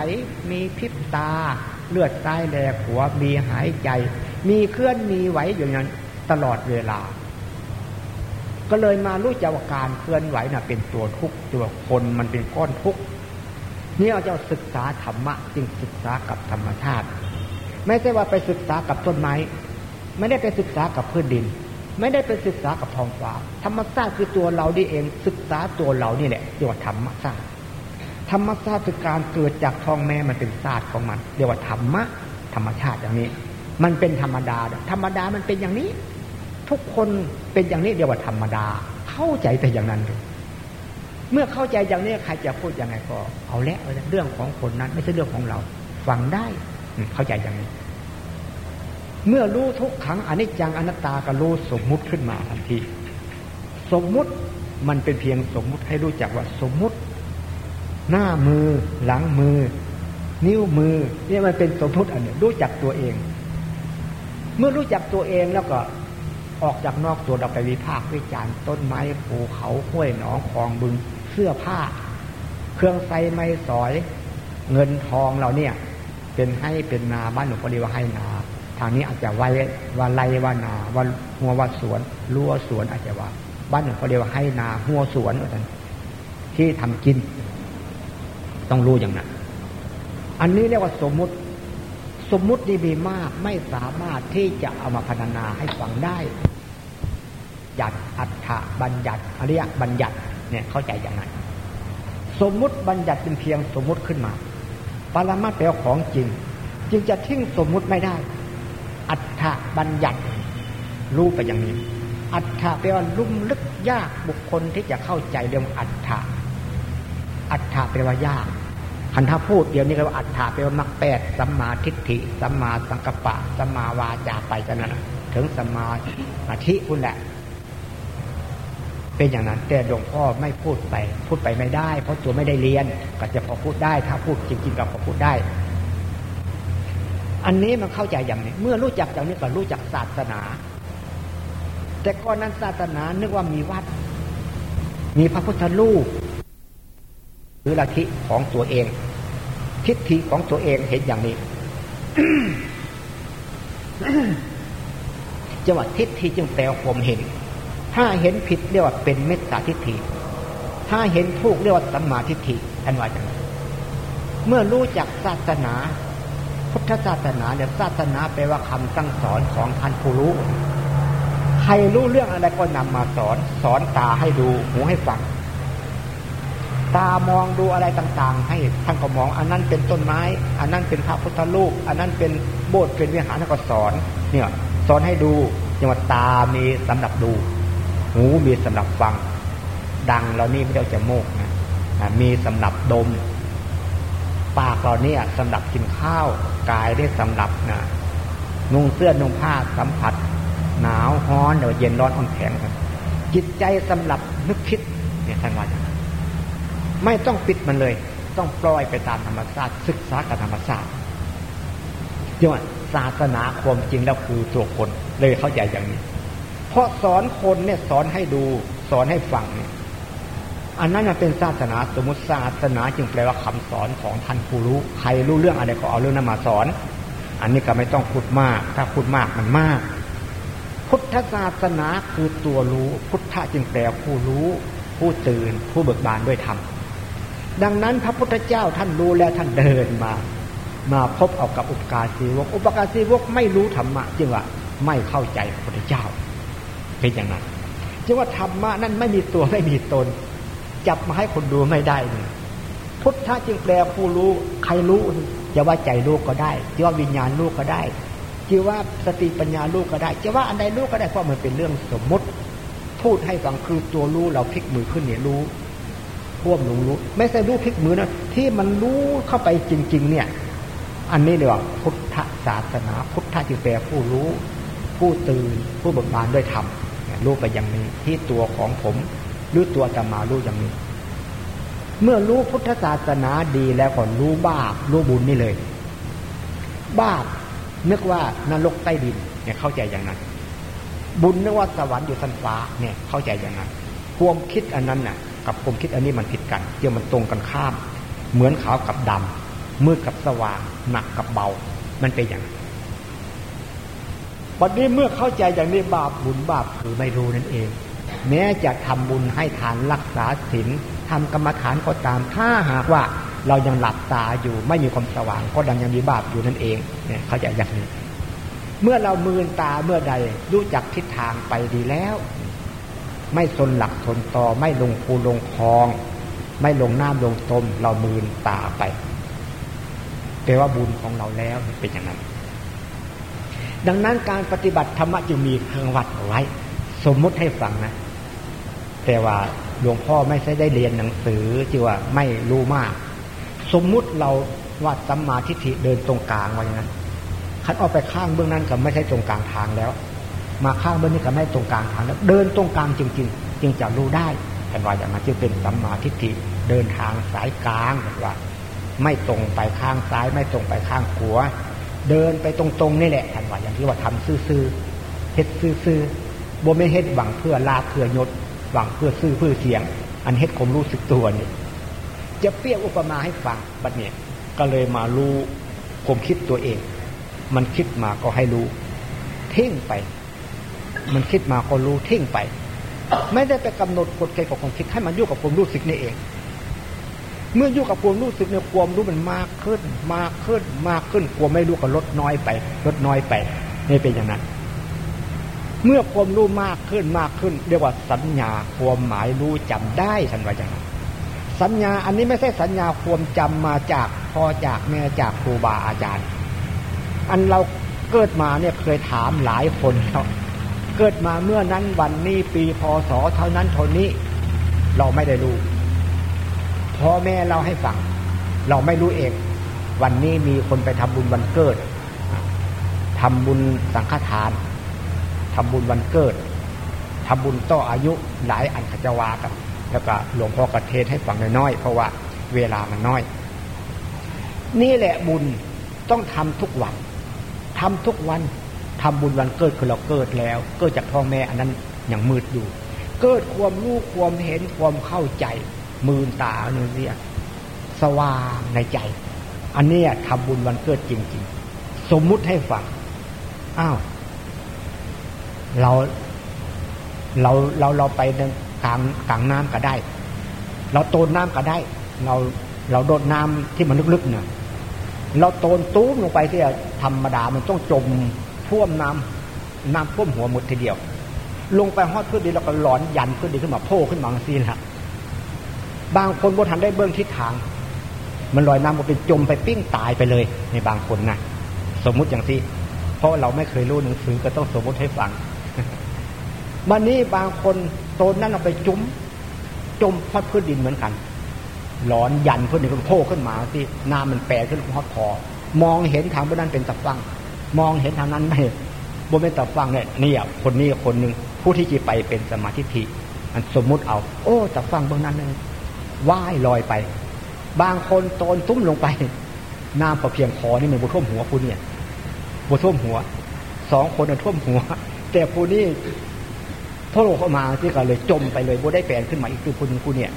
มีพิบตา เลือดใต้แดกหัว มีหายใจ มีเคลื่อนมีไหวอยู่นั้นตลอดเวลา ก็เลยมารู้จักว่าการเคลื่อนไหวน่ะ เป็นตัวทุกตัวคนมันเป็นก้อนทุกนี่เราจะศึกษาธรรมะจึงศึกษากับธรรมชาติ ไม่ใช่ว่าไปศึกษากับต้นไม้ ไม่ได้ไปศึกษากับพื้นดิน ไม่ได้ไปศึกษากับท้องฟ้า ธรรมชาติคือตัวเราดีเองศึกษาตัวเรานี่แหละเรียกว่าธรรมชาติ ธรรมชาติคือการเกิดจากท้องแม่มันเป็นศาสตร์ของมัน เรียกว่าธรรมะธรรมชาติอย่างนี้ มันเป็นธรรมดา ธรรมดามันเป็นอย่างนี้ ทุกคนเป็นอย่างนี้เดียวว่าธรรมดา เข้าใจแต่อย่างนั้นเลยเมื่อเข้าใจอย่างนี้ใครจะพูดยังไงก็เอาแล้วเรื่องของคนนั้น ไม่ใช่เรื่องของเราฟังได้เข้าใจอย่างนี้ เมื่อรู้ทุกขังอนิจจังอนัตตาก็รู้สมมุติขึ้นมาทันที สมมุติมันเป็นเพียงสมมุติให้รู้จักว่าสมมุติ หน้ามือ หลังมือ นิ้วมือ เนี่ยมันเป็นสมมุติอันนี้รู้จักตัวเอง เมื่อรู้จักตัวเองแล้วก็ออกจากนอกตัวเราไปวิพากษ์วิจารณ์ต้นไม้ภูเขาห้วยหนองคลองบึงเสื้อผ้า เครื่องใส่ไม้สอย เงินทองเราเนี่ย เป็นให้เป็นนาบ้านหนูก็เรียกว่าให้นา ทางนี้อาจจะไว้ว่าไรว่านาว่าหัวว่าสวนรั้วสวนอาจจะว่า บ้านหนึ่งเขาเรียกว่าให้นาหัวสวนว่าที่ทำกิน ต้องรู้อย่างนั้น อันนี้เรียกว่าสมมุติ สมมุติดีมีมากไม่สามารถที่จะเอามาพัฒนาให้ฟังได้หยัดอัฏฐบัญญัติอริยบัญญัติเนี่ยเข้าใจอย่างนั้น สมมุติบัญญัติเป็นเพียงสมมุติขึ้นมา ปรมาแปลของจริง จึงจะทิ้งสมมุติไม่ได้ อัฏฐบัญญัติรู้ไปอย่างนี้ อัฏฐแปลว่าลุ่มลึกยากบุคคลที่จะเข้าใจเรื่องอัฏฐ อัฏฐแปลว่ายากคันถ้าพูดเดี๋ยวนี้ก็ว่าอัฏฐแปลว่ามักแปดสัมมาทิฏฐิสัมมาสังกัปปะสัมมาวาจาไปกันนั้นถึงสัมมาทิคุณแหละ เป็นอย่างนั้น แต่หลวงพ่อไม่พูดไป พูดไปไม่ได้ เพราะตัวไม่ได้เรียน ก็จะพอพูดได้ ถ้าพูดจริงๆก็พอพูดได้ อันนี้มันเข้าใจอย่างนี้ เมื่อรู้จักอย่างนี้ก็รู้จักศาสนา แต่ก่อนนั้นศาสนานึกว่ามีวัด มีพระพุทธรูป รือลัทธิของตัวเอง ทิฏฐิของตัวเองเห็นอย่างนี้จังหวัดทิฏฐิจึงแปลผมเห็น ถ้าเห็นผิดเรียกว่าเป็นเมตตาทิฏฐิ ถ้าเห็นถูกเรียกว่าสัมมาทิฏฐิท่านว่าอย่างนั้นเมื่อรู้จักศาสนา พุทธศาสนาเนี่ยศาสนาแปลว่าคำสั่งสอนของท่านผู้รู้ ใครรู้เรื่องอะไรก็นำมาสอน สอนตาให้ดูหูให้ฟัง ตามองดูอะไรต่างๆ ให้ท่านก็มอง อันนั้นเป็นต้นไม้ อันนั้นเป็นพระพุทธรูป อันนั้นเป็นโบสถ์เป็นวิหารท่านก็สอน เนี่ยสอนให้ดูจังหวัดตามีสำหรับดู หูมีสำหรับฟัง ดังเรานี่ไม่ได้จะโมกนะมีสำหรับดม ปากเราเนี่ยสำหรับกินข้าวกายได้สำหรับนะนุ่งเสื้อนุ่งผ้าสัมผัส หนาวฮ้อนเดี๋ยวเย็นร้อนอ่อนแข็งกันจิตใจสำหรับนึกคิดเนี่ยท่านว่าอย่าง ไม่ต้องปิดมันเลย ต้องปล่อยไปตามธรรมชาติศึกษากับธรรมชาติจังหวะศาสนาความจริงแล้วคือตัวคนเลยเข้าใจอย่างนี้ เพราะสอนคนเนี่ยสอนให้ดูสอนให้ฟังเนี่ยอันนั้นเป็นศาสนาสมมติศาสนาจึงแปลว่าคำสอนของท่านผู้รู้ใครรู้เรื่องอะไรก็เอาเรื่องนั้นมาสอน อันนี้ก็ไม่ต้องพูดมาก ถ้าพูดมากมันมาก พุทธศาสนาคือตัวรู้ พุทธะจึงแปลผู้รู้ ผู้ตื่น ผู้เบิกบานด้วยธรรม ดังนั้นพระพุทธเจ้าท่านรู้แล้วท่านเดินมา มาพบเอากับอุปการสีวก อุปการสีวกไม่รู้ธรรมะจึงว่าไม่เข้าใจพระพุทธเจ้า เป็นอย่างนั้นจึงว่าธรรมะนั้นไม่มีตัวไม่มีตน จับมาให้คนดูไม่ได้เลยพุทธะจึงแปลผู้รู้ใครรู้จะว่าใจลูกก็ได้จะว่าวิญญาณลูกก็ได้จะว่าสติปัญญาลูกก็ได้จะว่าอันใดลูกก็ได้เพราะมันเป็นเรื่องสมมติ พูดให้ฟังคือตัวรู้เราพลิกมือขึ้นเนี่ยรู้ พ่วมลงรู้ไม่ใช่รู้พลิกมือนะที่มันรู้เข้าไปจริง ๆ เนี่ย อันนี้เรียกว่าพุทธศาสนา พุทธะจึงแปลผู้รู้ ผู้ตื่นผู้บิกบานด้วยธรรมรู้ไปอย่างนี้ที่ตัวของผมหรือตัวจะมารู้อย่างนี้ เมื่อรู้พุทธศาสนาดีแล้วก็รู้บาปรู้บุญนี่เลย บาปนึกว่านรกใต้ดินเนี่ยเข้าใจอย่างนั้น บุญนึกว่าสวรรค์อยู่สันฟ้าเนี่ยเข้าใจอย่างนั้น ความคิดอันนั้นน่ะ กับความคิดอันนี้มันผิดกันเดี๋ยวมันตรงกันข้าม เหมือนขาวกับดำมืดกับสว่าง หนักกับเบา มันเป็นอย่างวันนี้เมื่อเข้าใจอย่างนี้บาปบุญบาปคือไม่รู้นั่นเอง แม้จะทำบุญให้ทานรักษาศีลทำกรรมฐานก็ตามถ้าหากว่าเรายังหลับตาอยู่ไม่มีความสว่าง ก็ดังยังมีบาปอยู่นั่นเองเนี่ยเขาจะอย่างนี้ เมื่อเรามืนตาเมื่อใดรู้จักทิศทางไปดีแล้ว ไม่สนหลักสนต่อไม่ลงคูลงคลอง ไม่ลงน้ำลงตม เรามืนตาไปแปลว่าบุญของเราแล้วเป็นอย่างนั้น ดังนั้นการปฏิบัติธรรมะจึงมีเครื่องวัดไว้ สมมุติให้ฟังนะ แต่ว่าหลวงพ่อไม่ใช่ได้เรียนหนังสือจีว่าไม่รู้มาก สมมุติเราว่าสัมมาทิฏฐิเดินตรงกลางไว่าอย่างนั้นคันออกไปข้างเบื้องนั้นก็ไม่ใช่ตรงกลางทางแล้ว มาข้างบื้องนี้ก็ไม่ตรงกลางทางแล้วเดินตรงกลางจริง ๆ จึงจะรู้ได้แต่ว่าอย่างนั้นจึงเป็นสัมมาทิฏฐิเดินทางสายกลางแบบว่า ไม่ตรงไปข้างซ้าย ไม่ตรงไปข้างขวาเดินไปตรงๆนี่แหละท่านว่าอย่างที่ว่าทำซื่อๆเฮ็ดซื่อๆบ่ไม่เฮ็ดหวังเพื่อลาเพื่อยศหวังเพื่อซื่อเพื่อเสียง อันเฮ็ดคมรู้สึกตัวนี่จะเปรียบอุปมาให้ฟังบัดเนี่ยก็เลยมารู้ผมคิดตัวเอง มันคิดมาก็ให้รู้ เทิ้งไป มันคิดมาก็รู้ทิ้งไป ไม่ได้ไปกำหนดกฎเกณฑ์ของความคิดให้มันยุ่กับความรู้สึกนี่เอง เมื่อยุ่กับความรู้สึกเนี่ยความรู้มันมากขึ้น มากขึ้น มากขึ้นความไม่รู้ก็ลดน้อยไป ลดน้อยไปนี่เป็นอย่างนั้น เมื่อความรู้มากขึ้นมากขึ้น เรียกว่าสัญญาความหมายรู้จำได้ทันว่าอย่างนั้นสัญญาอันนี้ไม่ใช่สัญญาความจำมาจากพ่อจากแม่จากครูบาอาจารย์ อันเราเกิดมาเนี่ยเคยถามหลายคนแล้ว เกิดมาเมื่อนั้นวันนี้ปีพศเท่านั้นเท่านี้ เราไม่ได้รู้พ่อแม่เราให้ฟัง เราไม่รู้เอง วันนี้มีคนไปทำบุญวันเกิดทำบุญสังฆทานทำบุญวันเกิดทำบุญต่ออายุหลายอันขจวากันแล้วก็หลวงพ่อกระเทศให้ฟังน้อยๆเพราะว่าเวลามันน้อย นี่แหละบุญต้องทำทุกวันทำทุกวัน ทำบุญวันเกิดคือเราเกิดแล้ว เกิดจากพ่อแม่อันนั้นอย่างมืดอยู่ เกิดความรู้ความเห็นความเข้าใจมืนตาเนื้อสว่างในใจ อันนี้ทำบุญวันเกิดจริง ๆ สมมุติให้ฟังอ้าวเราเราเราเราไปกลางกลางน้ำก็ได้ เราโตนน้ำก็ได้ เราเราโดดน้ำที่มันลึกๆเนี่ยเราโตนตู้มลงไปที่ธรรมดามันต้องจม ท่วมน้ำน้ำท่วมหัวหมดทีเดียว ลงไปฮอดขึ้นดีเราก็หลอนยันขึ้นดีขึ้นมาโผล่ขึ้นมาซีละบางคนบ่ทันได้เบื้องทิศทาง มันลอยน้ำมันเป็นจมไปปิ้งตายไปเลย ในบางคนนะสมมุติอย่างที่เพราะเราไม่เคยรู้หนังสือก็ต้องสมมติให้ฟังวันนี้บางคนโตนนั้นเอาไปจุ้มจมพัดพื้นดินเหมือนกันหลอนยันพื้นดินโผล่ขึ้นมาที่น้ำมันแปรขึ้นฮอดคอมองเห็นทางบนนั้นเป็นตะฟัง มองเห็นทางนั้นไม่บนเป็นตะฟังเนี่ยนี่อะคนนี้คนหนึ่งผู้ที่จะไปเป็นสมาธิทิอันสมมุติเอา โอ้ตะฟังเบื้องนั้นเลยว่ายลอยไป บางคนโตนตุ้มลงไปน้ำพอเพียงคอนี่มันบุท่วมหัวผู้เนี่ยบุท่วมหัวสองคนท่วมหัว แต่ผู้นี้พ่อเข้ามาที่ก็เลยจมไปเลยโบได้แปลนขึ้นมาอีกคือผู้นี้ผู้เนี่ย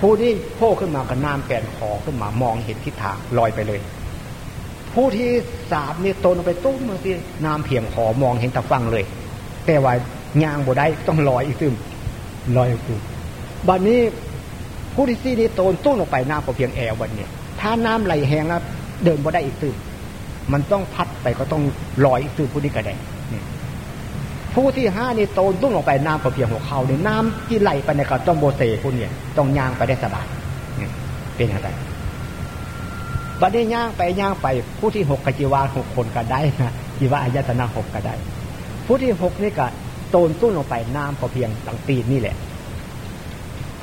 ผู้ที่โผล่ขึ้นมากับน้ำแปลนคอขึ้นมามองเห็นทิศทางลอยไปเลย ผู้ที่สามนี่ตนไปตุ้มมาที่น้ำเพียงคอมองเห็นตะฟังเลย แต่ว่ายางโบได้ต้องลอยอีกซึมลอยกูบัดนนี้ผู้ที่สี่นี่ตนตุ้มลงไปน้ำพอเพียงแอวบันเนี่ยถ้าน้ำไหลแห้งแล้วเดินบ่ได้อีกซึมมันต้องพัดไปก็ต้องลอยอีกซึมผู้นี้กระแดงผู้ที่ห้านี่โตนตุ้งลงไปน้ำเพียงหัวเขาเนี่ยน้ำที่ไหลไปในกระต้องโบเซผู้เนี่ยต้องย่างไปได้สบายเป็นอะไร บัดนี้ย่างไปย่างไปผู้ที่หกกจีวาหกคนก็ได้นะจีวาอายตนะหกก็ได้ ผู้ที่หกนี่ก็โตนตุ้งลงไปน้ำพอเพียงหลังตีนนี่แหละ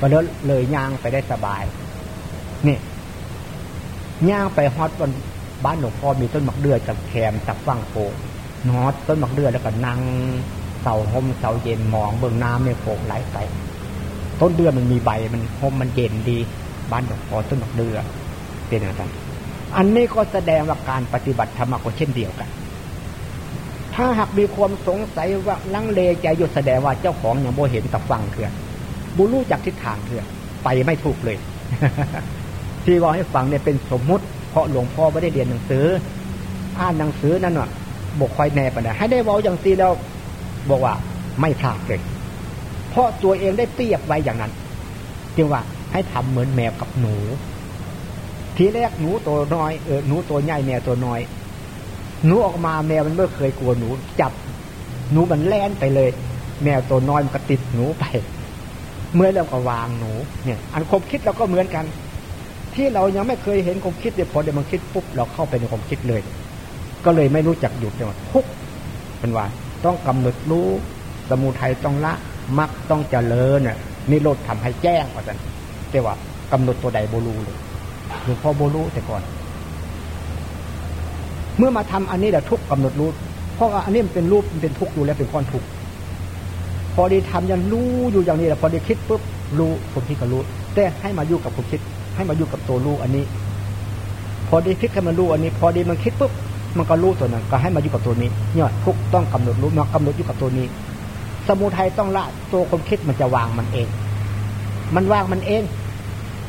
ก็เลยเลยย่างไปได้สบาย นี่ย่างไปฮอตบนบ้านหลวงพ่อมีต้นมะเดือจากแคมจากฟังโพนอดต้นมะเดือแล้วก็นั่งเสาห่มเสาเย็นมองเบื้องน้ำเนี่โผล่ไหลไป ต้นเดือมันมีใบมันห่มมันเย็นดี บ้านดอกพอต้นดอกเดือเป็นอะไร อันนี้ก็แสดงว่าการปฏิบัติธรรมก็เช่นเดียวกัน ถ้าหากมีความสงสัยว่าลังเลใจหยุดแสดงว่าเจ้าของอย่างโบเห็นตับฟังเถื่อนบุรู้จากทิศทางเถื่อนไปไม่ถูกเลย ที่ว่าให้ฟังเนี่ยเป็นสมมุติ เพราะหลวงพ่อไม่ได้เรียนหนังสือ อ่านหนังสือนั่นน่ะบกคอยแน่ปนะให้ได้เว้าอย่างซีแล้วบอกว่าไม่พลาดเลย เพราะตัวเองได้เปรียบไว้อย่างนั้น จึงว่าให้ทำเหมือนแมวกับหนู ทีแรกหนูตัวน้อยเออหนูตัวใหญ่แมวตัวน้อย หนูออกมาแมวมันไม่เคยกลัวหนู จับ หนูมันแล่นไปเลย แมวตัวน้อยมันก็ติดหนูไป เมื่อเราก็วางหนู เนี่ย อันความคิดเราก็เหมือนกัน ที่เรายังไม่เคยเห็นความคิดเดี๋ยวพอเดี๋ยวมันคิดปุ๊บเราเข้าไปในความคิดเลย ก็เลยไม่รู้จักหยุดจังหวะทุกเป็นว่าต้องกำหนดรู้สมุทัยต้องละมักต้องเจริญเนี่ยนิโรธทำให้แจ้งกว่านั้นแต่ว่ากำหนดตัวใดโบลูเลย หลวงพ่อโบลูแต่ก่อน เมื่อมาทำอันนี้เดี๋ยวทุกกำหนดรู้เพราะว่าอันนี้มันเป็นรูปมันเป็นทุกอยู่แล้วเป็นก้อนทุกพอดีทำยันรู้อยู่อย่างนี้แหละพอดีคิดปุ๊บรู้ผมคิดก็รู้ แต่ให้มาอยู่กับผมคิด ให้มาอยู่กับตัวรู้อันนี้ พอดีคิดให้มันรู้อันนี้ พอดีมันคิดปุ๊บมันก็รู้ตัวนั้นก็ให้มาอยู่กับตัวนี้เนี่ยทุกต้องกำหนดรู้มากำหนดอยู่กับตัวนี้ สมุทัยต้องละตัวความคิดมันจะวางมันเอง มันวางมันเอง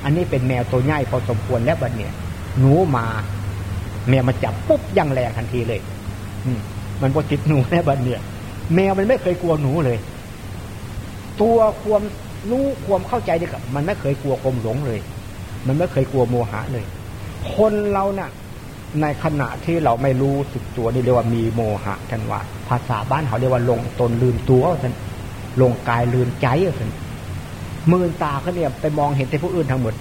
อันนี้เป็นแมวตัวใหญ่พอสมควรแล้วบัดเนี่ยหนูมา แมวมาจับปุ๊บยังแรงทันทีเลยมันบ่ติดหนูแน่บัดเนี่ยแมวมันไม่เคยกลัวหนูเลย ตัวความรู้ความเข้าใจนี่กับ มันไม่เคยกลัวความหลงเลย มันไม่เคยกลัวโมหะเลย คนเรานะ่ะ ในขณะที่เราไม่รู้สึกตัวนี่เรียกว่ามีโมหะกันว่า ภาษาบ้านเขาเรียกว่าลงตนลืมตัวสันลงกายลืมใจสัน มือตาเขาเนี่ยไปมองเห็นแต่ผู้อื่นทั้งหมด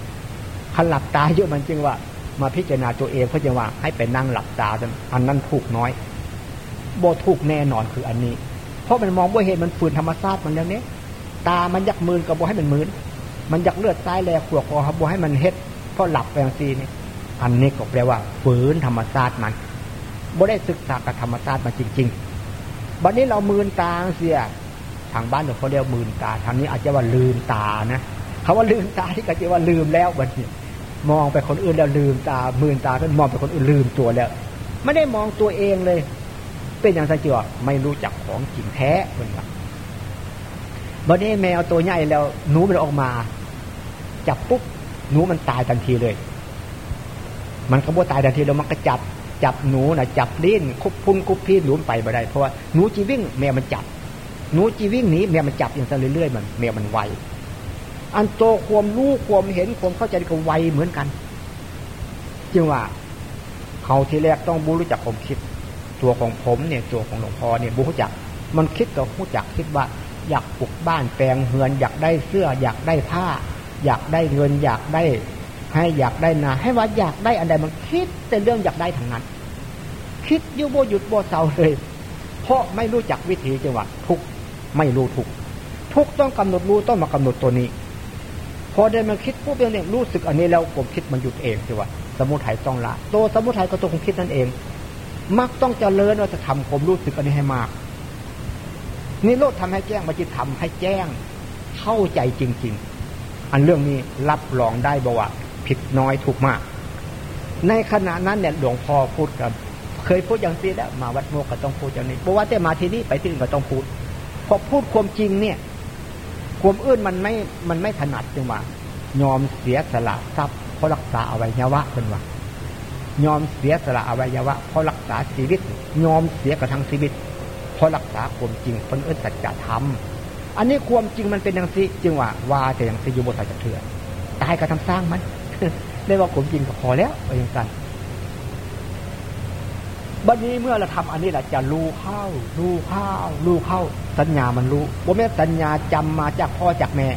ขันหลับตาเยอะมันจึงว่า มาพิจารณาตัวเองเขาจะว่าให้ไปนั่งหลับตาอันนั้นถูกน้อยโบถูกแน่นอนคืออันนี้ เพราะมันมองว่าเห็นมันฝืนธรรมชาติมันแล้วเนี้ยตามันยักมืนกับโบให้มันมืนมันอยักเลือดซ้ายแลขวบคอครับโบให้มันเฮ็ดเพราะหลับไปอย่างซีนี่อันนี้ก็แปลว่าฝืนธรรมชาติมันโบได้ศึกษากับธรรมชาติมาจริงๆวันนี้เรามืนตาเสีย ทางบ้านเขาเรียกมืนตา ทางนี้อาจจะว่าลืมตานะเขาว่าลืมตาที่ก็จะว่าลืมแล้ววันนี้มองไปคนอื่นแล้วลืมตามืนตาก็มองไปคนอื่นลืมตัวแล้ว ไม่ได้มองตัวเองเลย เป็นอย่างไรจีวะไม่รู้จักของจริงแท้เหมือนกันวันนี้แมวตัวใหญ่แล้วหนูมันออกมา จับปุ๊บหนูมันตายทันทีเลย มันก็บ่ตายทันทีแล้วมันก็จับจับหนูนะจับลิ้นคุบพุ่นคุบพี่หนูไปไม่ได้เพราะว่าหนูจีวิ่งแมวมันจับ หนูจีวิ่งหนีแมวมันจับอย่างเรื่อยๆมันแมวมันไวอันโตความรู้ความเห็นความเข้าใจก็ไวเหมือนกันจึงว่าเขาทีแรกต้องบูรู้จักผมคิด ตัวของผมเนี่ยตัวของหลวงพ่อเนี่ยบูรู้จัก มันคิดก็รู้จักคิดว่า อยากปลูกบ้านแปลงเฮือน อยากได้เสื้อ อยากได้ผ้า อยากได้เงิน อยากได้ ให้อยากได้นาให้ว่าอยากได้อันใดมันคิดแต่เรื่องอยากได้ทั้งนั้น คิดยุ่โบหยุดโบเศร้าเลย เพราะไม่รู้จักวิธีจังหวะทุก ไม่รู้ทุกทุกต้องกำหนดรู้ต้องมากำหนดตัวนี้พอได้มันคิดปุ๊บเนี่ยรู้สึกอันนี้แล้วผมคิดมันหยุดเองจังหวะสมุทัยต้องละตัวสมุทัยก็ตัวคงคิดนั่นเองมักต้องเจริญว่าจะทำผมรู้สึกอันนี้ให้มากนี่โลดทำให้แจ้งมาจิตทำให้แจ้งเข้าใจจริง ๆ อันเรื่องนี้รับรองได้บว่าผิดน้อยถูกมาก ในขณะนั้นเนี่ยหลวงพ่อพูดกับ เคยพูดอย่างนี้แล้วมาวัดโมกก็ต้องพูดอย่างนี้เพราะว่าแต่มาที่นี่ไปที่อื่นก็ต้องพูด พอพูดความจริงเนี่ย ความอื่นมันไม่มันไม่ถนัดจึงหว่ายอมเสียสละทรัพย์เพราะรักษาอวัยวะเป็นว่ายอมเสียสละอวัยวะเพราะรักษาชีวิต ยอมเสียกระทั่งชีวิต เพราะรักษาความจริงคนเอื้อสัจธรรม อันนี้ความจริงมันเป็นอย่างสิจึงว่าว่าแต่อย่างสิอยู่บนสายจะเถื่อตายก็ทำสร้างมันได้ว่าความจริงก็พอแล้วไปอย่างนั้น บัดนี้เมื่อเราทำอันนี้เราจะรู้เข้า รู้เข้า รู้เข้า สัญญามันรู้บ่แม่สัญญาจำมาจากพ่อจากแม่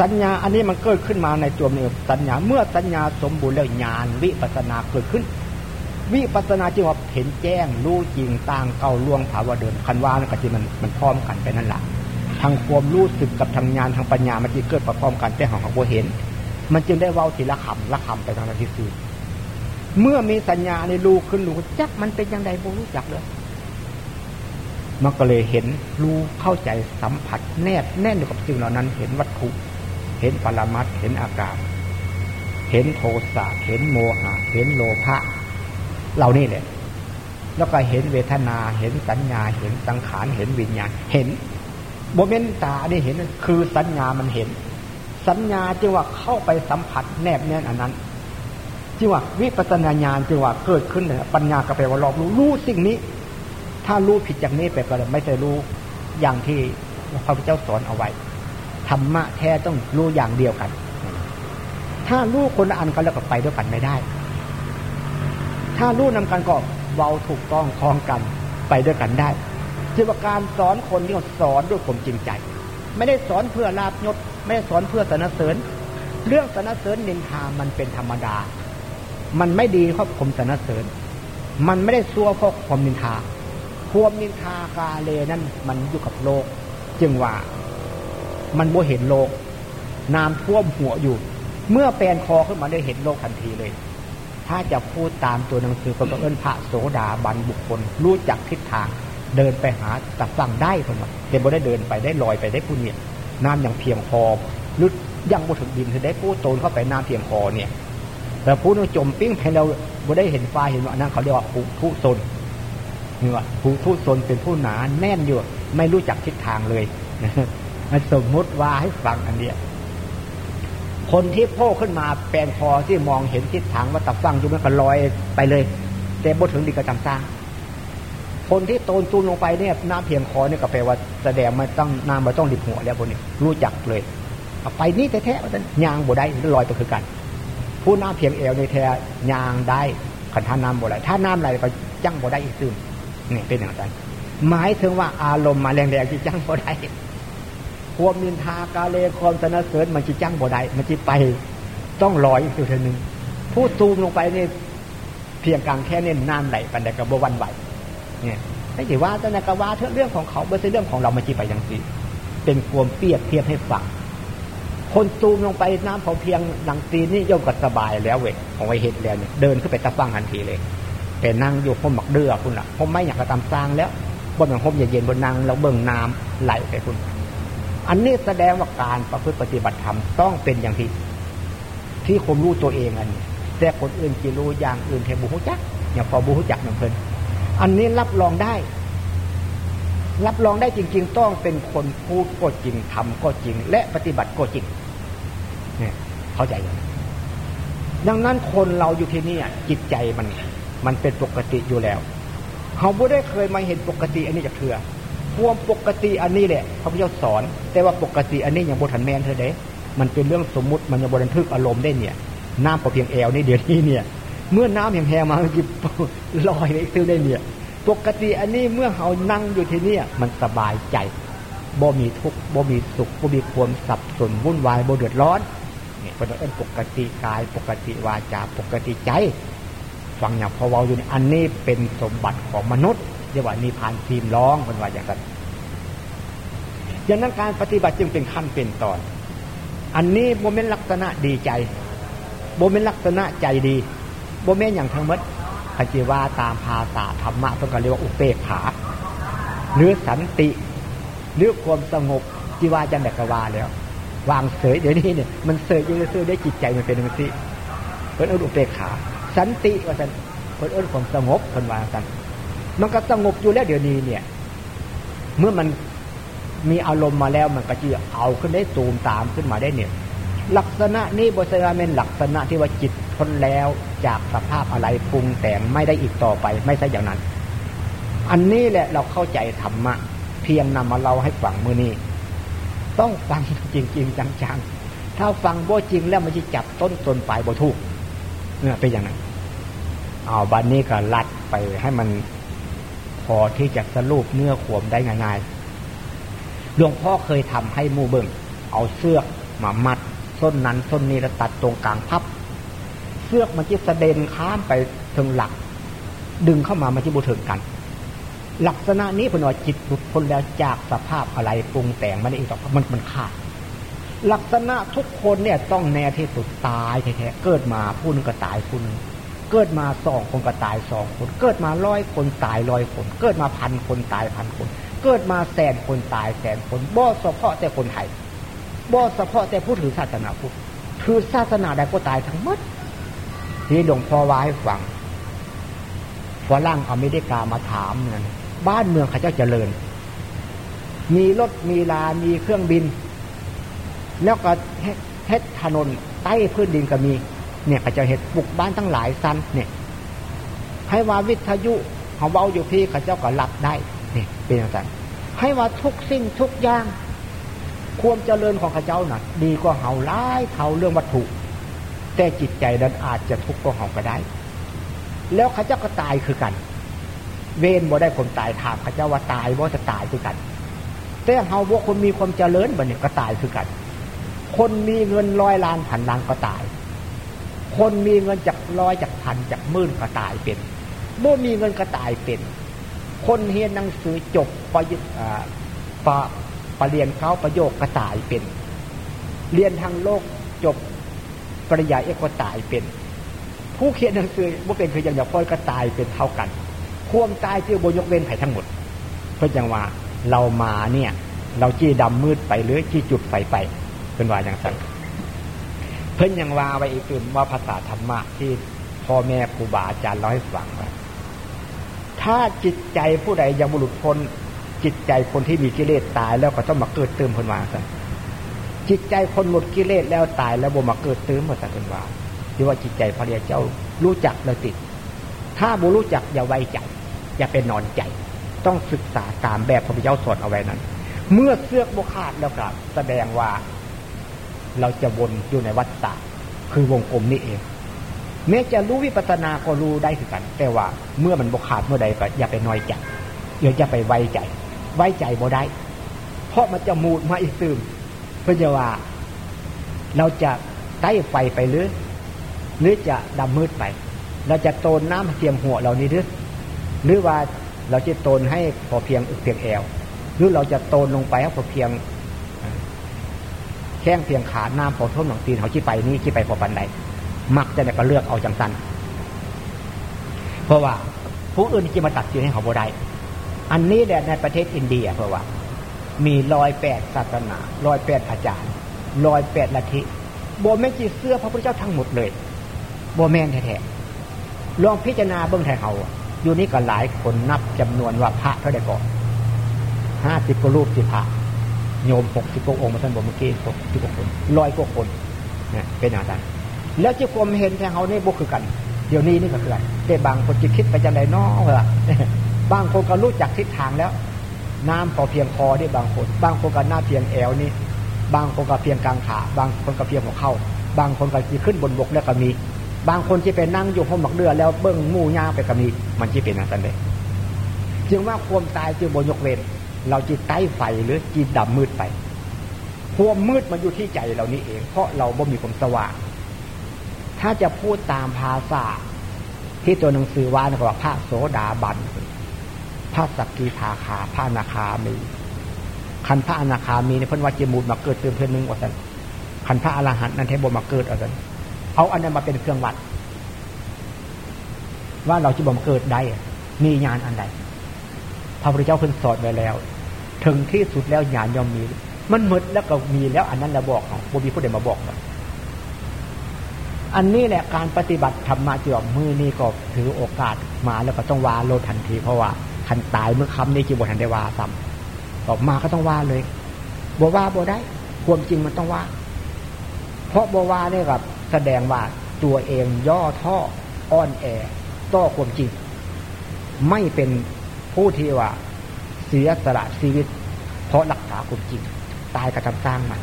สัญญาอันนี้มันเกิดขึ้นมาในตัวเองสัญญาเมื่อสัญญาสมบูรณ์แล้วญาณวิปัสนาเกิดขึ้น วิปัสนาจึงว่าเห็นแจ้ง รู้จริงต่างเก่าล่วงถาวะเดิมคันว่านั่นก็จะมันมันพร้อมกันไปนั่นแหละทางความรู้สึกกับทางญาณทางปัญญามันจะเกิดพร้อมกันแต่ของเขาเห็น มันจึงได้เว้าทีละคำละคำไปทางที่สื่อ เมื่อมีสัญญาในรูขึ้นรูจักมันเป็นยังไงบ่รู้จักเลยมันก็เลยเห็นรู้เข้าใจสัมผัส แนบแน่นอยู่กับสิ่งเหล่านั้น เห็นวัตถุ เห็นปรมัตเห็นอากาศ เห็นโทสะเห็นโมหะเห็นโลภะเรานี่แหละแล้วก็เห็นเวทนาเห็นสัญญา เห็นสังขารเห็นวิญญาณ เห็นโมเมนต์ตาได้เห็นคือสัญญามันเห็น สัญญาจึงว่าเข้าไปสัมผัสแนบแน่นอันนั้น จึงว่าวิปัสนาญาณจึงว่าเกิดขึ้นเนี่ยปัญญาก็แปว่ารอบรู้รู้สิ่งนี้ ถ้ารู้ผิดจากนี้ไปก็เลยไม่ใช่รู้อย่างที่พระพุทธเจ้าสอนเอาไว้ธรรมะแท้ต้องรู้อย่างเดียวกัน ถ้ารู้คนละอันกันแล้วก็ไปด้วยกันไม่ได้ ถ้ารู้นำกันก็เบาถูกต้องคล้องกันไปด้วยกันได้จึงว่าการสอนคนที่เขาสอนด้วยความจริงใจ ไม่ได้สอนเพื่อลาบยศไม่ได้สอนเพื่อสนเสริญ เรื่องสนเสริญนินทามันเป็นธรรมดา มันไม่ดีเพราะผมสนเสริญ มันไม่ได้ซัวเพราะความนินทาความนินทากาเลนั่นมันอยู่กับโลก จึงว่า มันโบเห็นโลกน้ำท่วมหัวอยู่ เมื่อแปลนคอขึ้นมาได้เห็นโลกทันทีเลย ถ้าจะพูดตามตัวหนังสือก็เอิ้นพระโสดาบันบุคคล รู้จักทิศทาง เดินไปหาตัดสั่งได้คนว่าเดี๋ยวบ่ได้เดินไปได้ลอยไปได้ผู้เนี่ยน้ำอย่างเพียงพอหรือยังบ่ถึงดินคือได้ผู้โตนเข้าไปน้ำเพียงพอเนี่ย แต่ผู้นั้นจมปิ้งไปเราบ่ได้เห็นฟ้าเห็นว่านั่นเขาเรียกว่าผู้ทุศนนี่ว่าผู้ทุศนเป็นผู้หนาแน่นอยู่ ไม่รู้จักทิศทางเลยสมมติว่าให้ฟังอันเนี้ยคนที่โผล่ขึ้นมาแปลนคอที่มองเห็นทิศทางว่าตับฟังอยู่มันก็ลอยไปเลย แต่บทถึงดีกระจำสร้างคนที่โตนตูนลงไปเนี่ยน้ำเพียงคอเนี่ยก็แปลว่าแสดงมาต้องน้ำมาต้องดิบหัวแล้วพวกนี้รู้จักเลยไปนี่แท้ๆว่า่ยางบ่ได้ลอยไปคือกัน ผู้น้ำเพียงเอวในแท้ยางได้ขันท่าน้ำบ่ได้ถ้าน้ำไหลก็จังบ่ได้อีกซึมนี่เป็นอย่างไรหมายถึงว่าอารมณ์มาแรงๆที่จังบ่ได้ความมินทากาเลความสนเสริญมันจะจังบ่ได้มันจะไป ต้องลอยอีกตัวหนึ่งผู้ตูมลงไปนี่เพียงกลางแค่เนี่ยน้ำไหลปันแต่กระบวันไหวเนี่ยไม่ใช่ว่าแต่นกว่าเรื่องของเขาไม่ใช่เรื่องของเรามันจีไปอย่างสิเป็นความเปรียบเทียบให้ฟัง คนตูมลงไปน้ำพอเพียงดังตีนี่ย่อมก็สบายแล้วเว้ยของไอเห็ดแล้วเนี่ยเดินขึ้นไปตะฟังทันทีเลยแต่นั่งอยู่พมหมักเดือคุณล่ะผมไม่อยากจะตามสร้างแล้วบนหมือนผมเย็นบนนั่งแล้วเบิ่งน้ำไหลไปคุณ อันนี้แสดงว่าการประพฤติปฏิบัติธรรมต้องเป็นอย่างที่ ที่คนรู้ตัวเองอันนี้แต่คนอื่นจะรู้อย่างอื่นแค่บุหุจักอย่างพอบุหุจักนั่นเพิ่นอันนี้รับรองได้ รับรองได้จริง ๆ ต้องเป็นคนพูดก็จริงทำก็จริง และปฏิบัติก็จริงเนี่ยเข้าใจยังดังนั้นคนเราอยู่ที่นี่จิตใจมัน มันเป็นปกติอยู่แล้วเขาไม่ได้เคยมาเห็นปกติอันนี้จากเถื่อความปกติอันนี้แหละพระพุทธเจ้าสอน แต่ว่าปกติอันนี้อยังบทันแมนเธอเด้มันเป็นเรื่องสมมุติมันยังบนทึกอารมณ์ได้เนี่ย น้ำพอเพียงแอลนี่เดี๋ยวนี้เนี่ย เมื่อน้ำแห้งๆมามันจะลอยในซื้อได้เนี่ย ปกติอันนี้เมื่อเขานั่งอยู่ที่นี่มันสบายใจบ่มีทุกข์บ่มีสุขบ่มีความสับสนวุ่นวายบ่เดือดร้อนเนี่ยเป็นเอ็นปกติกาย ปกติวาจาปกติใจฟังอย่างพอเวาอยู่นี่อันนี้เป็นสมบัติของมนุษย์เรียกว่านิพานทีมร้องเป็นว่าอย่างนั้นดังนั้นการปฏิบัติจึงเป็นขั้นเป็นตอน อันนี้โมเมนต์ลักษณะดีใจโบเมนลักษณะใจดีโบเมนอย่างทั้งหมด ขจิว่าตามภาษาธรรมะต้องการเรียกว่าอุเปกขาหรือสันติ หรือความสงบจีว่าจันเดกวาแล้ว วางเสยเดี๋ยวนี้เนี่ยมันเสยอยู่เสื่อได้จิตใจมันเป็นมันสิเพิ่นอุเปกขา สันติว่าสันเพิ่นเอิ้นความสงบเพิ่นวางกันมันก็สงบอยู่แล้วเดี๋ยวนี้เนี่ย เมื่อมันมีอารมณ์มาแล้วมันก็จะเอาขึ้นได้ตูมตามขึ้นมาได้เนี่ย ลักษณะนี้บริษัทเป็นลักษณะที่ว่าจิตพ้นแล้วจากสภาพอะไรปรุงแต่งไม่ได้อีกต่อไป ไม่ใช่อย่างนั้น อันนี้แหละเราเข้าใจธรรมะ เพียงนำมาเราให้ฟังมือนี้ ต้องฟังจริงจริงจังๆ ถ้าฟังบ่จริงแล้วมันจะจับต้นตนปลายบ่ถูกเนี่ยเป็นอย่างนั้น เอาบันนี้ก็ลัดไปให้มันพอที่จะสรุปเนื้อขวมได้ง่ายๆหลวงพ่อเคยทำให้มู่เบิงเอาเสื้อมามัด ส้นนั้นส้นนี้แล้วตัดตรงกลางพับ เสื้อมันจะสะเด็นข้ามไปถึงหลัก ดึงเข้ามามันจะบูถึงกัน ลักษณะนี้เป็นว่าจิตหลุดพ้นแล้วจากสภาพอะไรปรุงแต่งมันเองต่อมันมันขาดลักษณะทุกคนเนี่ยต้องแน่ที่สุดตายแท้ๆเกิดมาผู้นึงก็ตายผู้นึงเกิดมาสองคนก็ตายสองคน เกิดมาร้อยคนตายร้อยคน เกิดมาพันคนตายพันคน เกิดมาแสนคนตายแสนคนบ่เฉพาะแต่คนไทย บ่เฉพาะแต่ผู้ถือศาสนาพุทธถือศาสนาใดก็ตายทั้งหมดที่หลวงพ่อว้ฟังฝรั่งอเมริกามาถามนั่นบ้านเมืองเขาเจ้าเจริญ มีรถมีลา มีเครื่องบิน แล้วก็เฮ็ดถนนใต้พื้นดินก็มี เนี่ยเขาจะเห็ดปลุกบ้านทั้งหลายซันเนี่ย ให้ว่าวิทยุเขาเบาอยู่พี่เขาเจ้าก็รับได้ เนี่ยเป็นอย่างนั้นให้ว่าทุกสิ่งทุกอย่าง ความเจริญของข้าเจ้าน่ะดีกว่าเฮาร้ายเท่าเรื่องวัตถุ แต่จิตใจนั้นอาจจะทุกข์กว่าเฮาก็ได้ แล้วข้าเจ้าก็ตายคือกัน เวนบ่ได้คนตายถามข้าเจ้าว่าตายบ่จะตายคือกัน แต่เฮาบ่คนมีความเจริญบ่เนี่ยก็ตายคือกัน คนมีเงินร้อยล้านพันล้านก็ตาย คนมีเงินจากร้อยจากพันจากหมื่นก็ตายเป็นบ่มีเงินก็ตายเป็น คนเรียนหนังสือจบปริญญา ปรเรียนเขาประโยคกระต่ายเป็น เรียนทางโลกจบปริญญาเอกก็ตายเป็น ผู้เขียนหนังสือว่าเป็นคืออย่างอย่าพ่อยก็ตายเป็นเท่ากันควมตายที่บยกเว้นไผ่ทั้งหมด เพื่อจังว่าเรามาเนี่ย เราจี้ดำมืดไปหรือจี้จุดไฟไปเป็นว่าอย่างสั้นเพิ่นยังว่าไว้อีกอื่นว่าภาษาธรรมะที่พ่อแม่ครูบาอาจารย์เล่าให้ฟังว่าถ้าจิตใจผู้ใดยังบุรุษพ้น จิตใจคนที่มีกิเลสตายแล้วก็ต้องมาเกิดเติมพนวาสันจิตใจคนหมดกิเลสแล้วตายแล้วบ่มาเกิดเติมมาสันพนวาที่ว่าจิตใจพระเดียเจ้ารู้จักแล้วติด ถ้าบุรู้จักอย่าไว้ใจอย่าเป็นนอนใจ ต้องศึกษาตามแบบพระพุทธเจ้าสอนเอาไว้นั้น เมื่อเสือกบกขาดแล้วก็แสดงว่าเราจะวนอยู่ในวัฏฏะคือวงกลมนี่เองแม้จะรู้วิปัสสนาก็รู้ได้คือกัน แต่ว่าเมื่อมันบกขาดเมื่อใดก็อย่าไปน้อยใจอย่าไปไว้ใจ ไว้ใจบ่ได้ เพราะมันจะมูดมาอีกตื่มเพื่อจะว่า เราจะใต้ไฟไปหรือ หรือจะดำมืดไป เราจะโตนน้ำเทียมหัวเรานี้หรือหรือว่าเราจะโตนให้พอเพียงอึกเพียงแอว หรือเราจะโตนลงไปให้พอเพียงแข้งเพียงขาหน้าพอท้นหนังตีนเขาชี้ไปนี่ชี้ไปพอปันใดมักจะเนี่ยก็เลือกเอาจังสันเพราะว่าผู้อื่นจะมาตัดสินให้เขาบ่ได้ อันนี้แหละในประเทศอินเดียเพราะว่า มีรอยแปดศาสนารอยแปดอาจารย์รอยแปดลัทธิโบแม่จีเสื้อพระพุทธเจ้าทั้งหมดเลยโบแมนแท้ๆลองพิจารณาเบื้องไทยเขาอยู่นี่ก็หลายคนนับจำนวนว่าพระเท่าใดก่อนห้าสิบกว่ารูปสิพระโยมหกสิบกว่าองค์มาท่านบอกเมื่อกี้หกสิบกว่าคนร้อยกว่าคนเนี่ยเป็นอาจารย์แล้วจีกรมเห็นแทงเขาเนี่ยบุกคือกัน เดี๋ยวนี้นี่ก็คือกันแต่บางคนจะคิดไปจังไรน้อเหรอ บางคนก็รู้จักทิศทางแล้ว น้ำพอเพียงคอได้บางคน บางคนก็หน้าเพียงแอวนี่บางคนก็เพียงกลางขา บางคนก็เพียงหัวเข่าบางคนก็จะขึ้นบนบกแล้วก็มี บางคนจะเป็นนั่งอยู่ห้องหมักเดือแล้วเบิ้งมู่ยาไปก็มี มันจะเป็นอะไรเลยจึงว่าความตายจึงบนยกเว้นเราจิตใต้ไฟหรือจิตดำมืดไป ความมืดมันอยู่ที่ใจเรานี่เอง เพราะเราบ่มีความสว่าง ถ้าจะพูดตามภาษาที่ตัวหนังสือว่านะว่าพระโสดาบัน พระสักกีทาคาพระนาคามี คันพระอนาคามีในพันวัจมูดมาเกิดเติมเพื่อนนึงว่าสันคันพระอรหันต์นั้นเทบมาเกิดเอาสันเอาอันนั้นมาเป็นเครื่องวัด ว่าเราจะบ่มเกิดได้มีญาณอันใดพระพุทธเจ้าเพิ่นสอนไว้แล้ว ถึงที่สุดแล้วญาณย่อมมี มันหมดแล้วก็มีแล้ว อันนั้นเราบอกเขาบ่มีผู้ใดมาบอกเราอันนี้แหละการปฏิบัติธรรมะจีวมือนี่ก็ถือโอกาสมาแล้วก็ต้องวาโลทันทีเพราะว่า คันตายเมื่อคำนี้จีบทันได้ว่าซ้ำออกมาก็ต้องว่าเลยบว่าบได้ ความจริงมันต้องว่า เพราะบว่าเนี่ยกับแสดงว่าตัวเองย่อท่ออ่อนแอต่อความจริง ไม่เป็นผู้ที่ว่าเสียสละชีวิต เพราะรักษาความจริง ตายกระทำสร้างมัน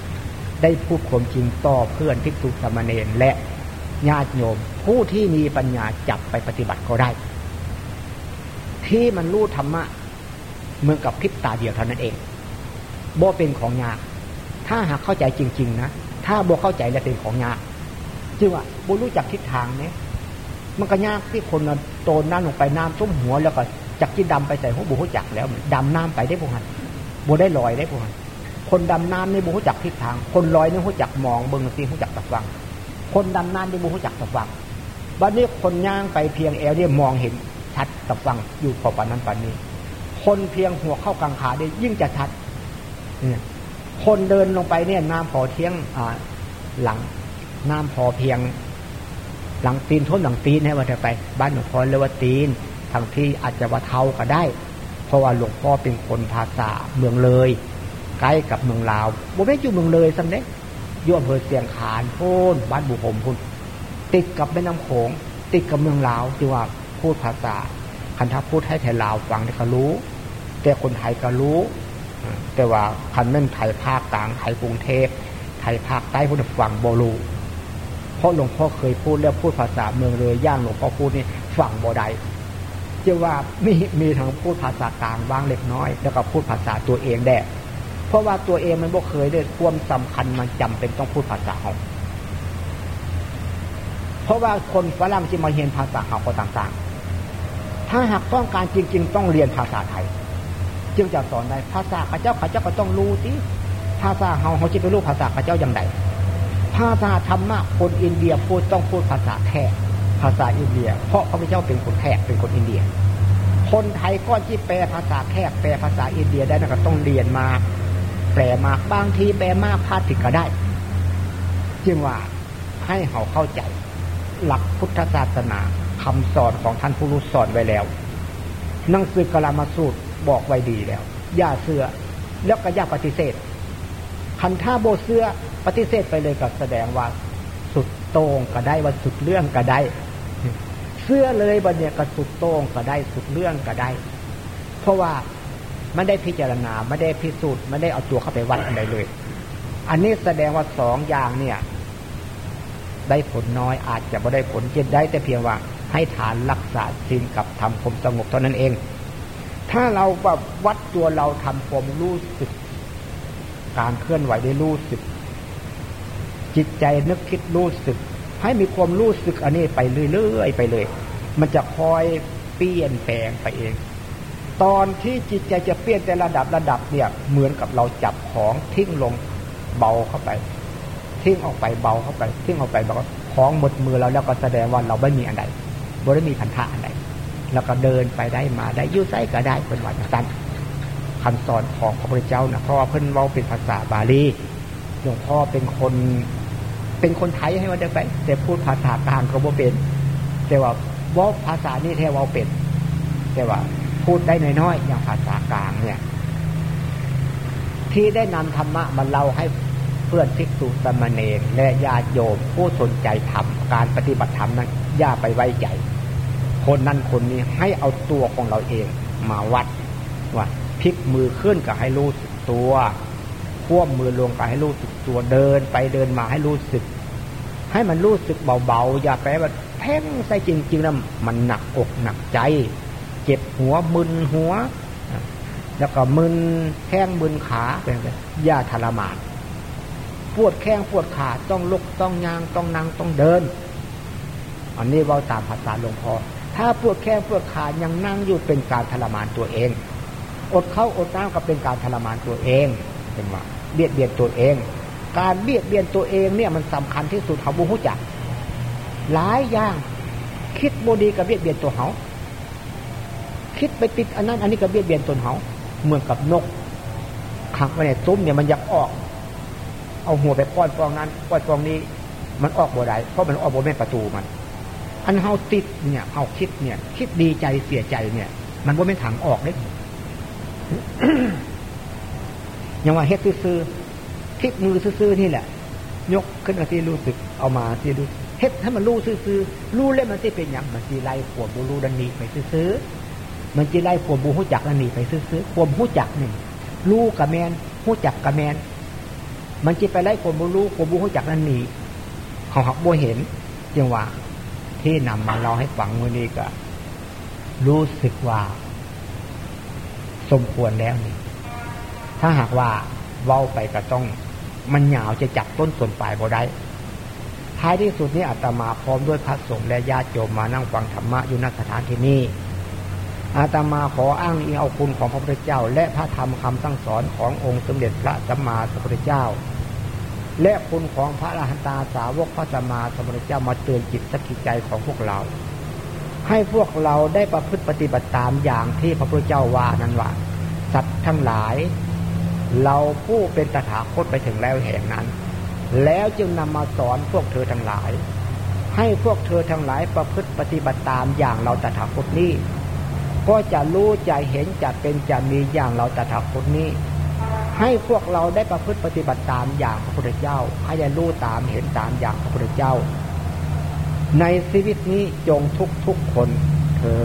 ได้พูดความจริงต่อเพื่อนทิกษุสมณเณรและญาติโยม ผู้ที่มีปัญญาจับไปปฏิบัติก็ได้ ที่มันรู้ธรรมะเหมื่อกับพริบตาเดียวเท่านั้นเองโบเป็นของยาก ถ้าหากเข้าใจจริง ๆ นะ ถ้าโบเข้าใจแล้วเป็นของยากจึงว่าโบรู้จักทิศทางเนี่ยมันก็ยากที่คนโตนน้ำลงไปน้ำทุ่มหัวแล้วก็จักที่ดำไปใส่หัวบุหัวจักแล้วดำน้ำไปได้พวกนั้นโบได้ลอยได้พวกนั้นคนดำน้ำในบุหัวจักทิศทาง คนลอยในหัวจักมองเบิ้งซีหัวจักตะฟัง คนดำน้ำได้บุหุจักตะฟังวันนี้คนย่างไปเพียงแอวเนี่ยมองเห็น ชัดตะฟังอยู่พอปานนั้นปานนี้ คนเพียงหัวเข้ากลางขาได้ยิ่งจะชัดเนี่ยคนเดินลงไปเนี่ยน้ำพอเที่ยงอ่าหลังน้ำพอเพียง หลังตีนท้นหลังตีนให้ว่าจะไป บ้านหลวงพ่อเรียกว่าตีนทางที่อาจจะว่าเท้าก็ได้ เพราะว่าหลวงพ่อเป็นคนภาษาเมืองเลย ใกล้กับเมืองลาวบ่ไม่อยู่เมืองเลยสักเนี้ย่อำเภอเสียงขานโพนบ้านบุพมพุนติดกับแม่น้ำโขงติดกับเมืองลาวที่ว่า พูดภาษา คันทัพูดให้ไทยลาวฟังเนี่ยก็รู้ แต่คนไทยก็รู้ แต่ว่าคันแม่นไทยภาคกลางไทยกรุงเทพไทยภาคใต้พูดฟังโบลูเพราะหลวงพ่อเคยพูดแล้วพูดภาษาเมืองเลยย่างหลวงพ่อพูดนี่ฟังโบได้จะว่ามีมีทั้งพูดภาษากลางบ้างเล็กน้อย แล้วก็พูดภาษาตัวเองแด้เพราะว่าตัวเองมันบ่เคยได้ความสำคัญมันจำเป็นต้องพูดภาษาเขาเพราะว่าคนฝรั่งที่มาเรียนภาษาเขาก็ต่าง ๆ ถ้าหากต้องการจริง ๆ ต้องเรียนภาษาไทย จึงจะสอนได้ภาษาข้าเจ้าข้าเจ้าก็ต้องรู้สิภาษาเขาเขาจะไปรู้ภาษาข้าเจ้าอย่างไรภาษาธรรมะคนอินเดียพูดต้องพูดภาษาแท้ภาษาอินเดีย เพราะพระเจ้าเป็นคนแขกเป็นคนอินเดีย คนไทยก็ที่แปลภาษาแขกแปลภาษาอินเดียได้นะก็ต้องเรียนมา แปลมาบางทีแปลมากพลาดผิดก็ได้ จึงว่าให้เขาเข้าใจ หลักพุทธศาสนา คำสอนของท่านผู้รู้สอนไว้แล้ว หนังสือกลามาสูตรบอกไว้ดีแล้ว อย่าเสื้อแล้วก็อย่าปฏิเสธ คันท่าโบเสื้อปฏิเสธไปเลยก็แสดงว่า สุดโต่งก็ได้ว่าสุดเรื่องก็ได้ เสื้อเลยบันเนี่ยก็สุดโต่งก็ได้สุดเรื่องก็ได้ เพราะว่าไม่ได้พิจารณาไม่ได้พิสูจน์ไม่ได้เอาตัวเข้าไปวัดอะไรเลย อันนี้แสดงว่าสองอย่างเนี่ย ได้ผลน้อยอาจจะไม่ได้ผลเจ็ดได้แต่เพียงว่า ให้ฐานรักษาศีลกับทำความสงบเท่านั้นเอง ถ้าเราแบบวัดตัวเราทำความรู้สึก การเคลื่อนไหวได้รู้สึก จิตใจนึกคิดรู้สึก ให้มีความรู้สึกอันนี้ไปเรื่อยๆไปเลย มันจะคอยเปลี่ยนแปลงไปเอง ตอนที่จิตใจจะเปลี่ยนแต่ระดับระดับเนี่ย เหมือนกับเราจับของทิ้งลงเบาเข้าไป ทิ้งออกไปเบาเข้าไป ทิ้งออกไปเบาของหมดมือเราแล้วก็แสดงว่าเราไม่มีอะไร บ่ได้มีพันธะอะไรแล้วก็เดินไปได้มาได้ยุ่ไส้ก็ได้เป็นวันสั้นคำสอนของพระพุทธเจ้านะเพราะว่าเพิ่นเว้าเป็นภาษาบาลีหลวงพ่อเป็นคนเป็นคนไทยให้ว่าได้ไป แต่พูดภาษากลางก็บ่เป็น แต่ว่าว่าภาษานี้แท้ว่าเป็น แต่ว่าพูดได้น้อยๆอย่างภาษากลางเนี่ย ที่ได้นำธรรมะมาเล่าให้เพื่อนภิกษุสมณีและญาติโยมผู้สนใจธรรมการปฏิบัติธรรมนั้นอย่าไปไว้ใจ คนนั้นคนนี้ให้เอาตัวของเราเองมาวัดว่าพลิกมือขึ้นก็ให้รู้สึกตัวควบมือลงก็ให้รู้สึกตัวเดินไปเดินมาให้รู้สึก ให้มันรู้สึกเบาๆอย่าไปว่าแพ่งใส่จริงๆนะมันหนักอกหนักใจ เจ็บหัวมึนหัว แล้วก็มึนแข้งมึนขาเป็นไงย่าทรมานปวดแข้งปวดขาต้องลุกต้องยางต้องนั่งต้องเดิน อันนี้ว่าตามภาษาหลวงพ่อ ถ้าปวดแข้งปวดขายังนั่งอยู่เป็นการทรมานตัวเอง อดเข้าอดน้ำก็เป็นการทรมานตัวเองเป็นว่าเบียดเบียนตัวเอง การเบียดเบียนตัวเองเนี่ยมันสำคัญที่สุดเขาบูฮุจัก หลายอย่างคิดโบดีกับเบียดเบียนตัวเขาคิดไปติดอันนั้นอันนี้ก็เบียดเบียนตนเขาเหมือนกับนกขังไว้ในตุ้มเนี่ยมันอยากออก เอาหัวไปป้อนฟองนั้นป้อนฟองนี้ มันออกบ่ได้เพราะมันออกบ่แม่ประตูมัน อันเฮาติดเนี่ยเฮาคิดเนี่ย คิดดีใจเสียใจเนี่ย มันบ่เป็นถังออกเลยยังว่าเฮ็ดซื้อคิดมือซื้อนี่แหละ ยกขึ้นมาที่รู้สึกเอามาที่รู้เฮ็ดให้มันรู้ซื้อรู้เล่มันที่เป็นอย่างมันที่ไล่ขวบรู้ดันนีไปซื้อมันจะไล่ความบูหูจักนั่นนีไปซื้อๆความหูจักหนี่งรู้กับแมนหูจักกับแมนมันจะไปไล่ความบูรู้ความบูหูจักนั่นนีเขาหักบูเห็นจังหวะ ที่นำมาเราให้ฟังวันนี้ก็ รู้สึกว่า สมควรแล้วนี่ถ้าหากว่าเว้าไปก็ต้อง มันหยาวจะจับต้นส่วนปลายบ่ได้ท้ายที่สุดนี้อาตมาพร้อมด้วยพระสงฆ์และญาติโยมมานั่งฟังธรรมะอยู่ณสถานที่นี้อาตมาขออ้างอิงเอาคุณของพระพุทธเจ้า และพระธรรมคำตั้งสอนขององค์สมเด็จพระสัมมาสัมพุทธเจ้า และคุณของพระอรหันตาสาวกพระสัมมาสัมพุทธเจ้ามาเตือนจิตสกิจใจของพวกเรา ให้พวกเราได้ประพฤติปฏิบัติตามอย่างที่พระพุทธเจ้าว่านั้นว่า สัตว์ทั้งหลาย เราผู้เป็นตถาคตไปถึงแล้วแห่งนั้น แล้วจึงนำมาสอนพวกเธอทั้งหลาย ให้พวกเธอทั้งหลายประพฤติปฏิบัติตามอย่างเราตถาคตนี้ก็จะรู้จะเห็นจะเป็นจะมีอย่างเราตถาคตนี้ ให้พวกเราได้ประพฤติปฏิบัติตามอย่างพระพุทธเจ้า ให้ได้รู้ตามเห็นตามอย่างพระพุทธเจ้า ในชีวิตนี้จงทุกทุกคนเธอ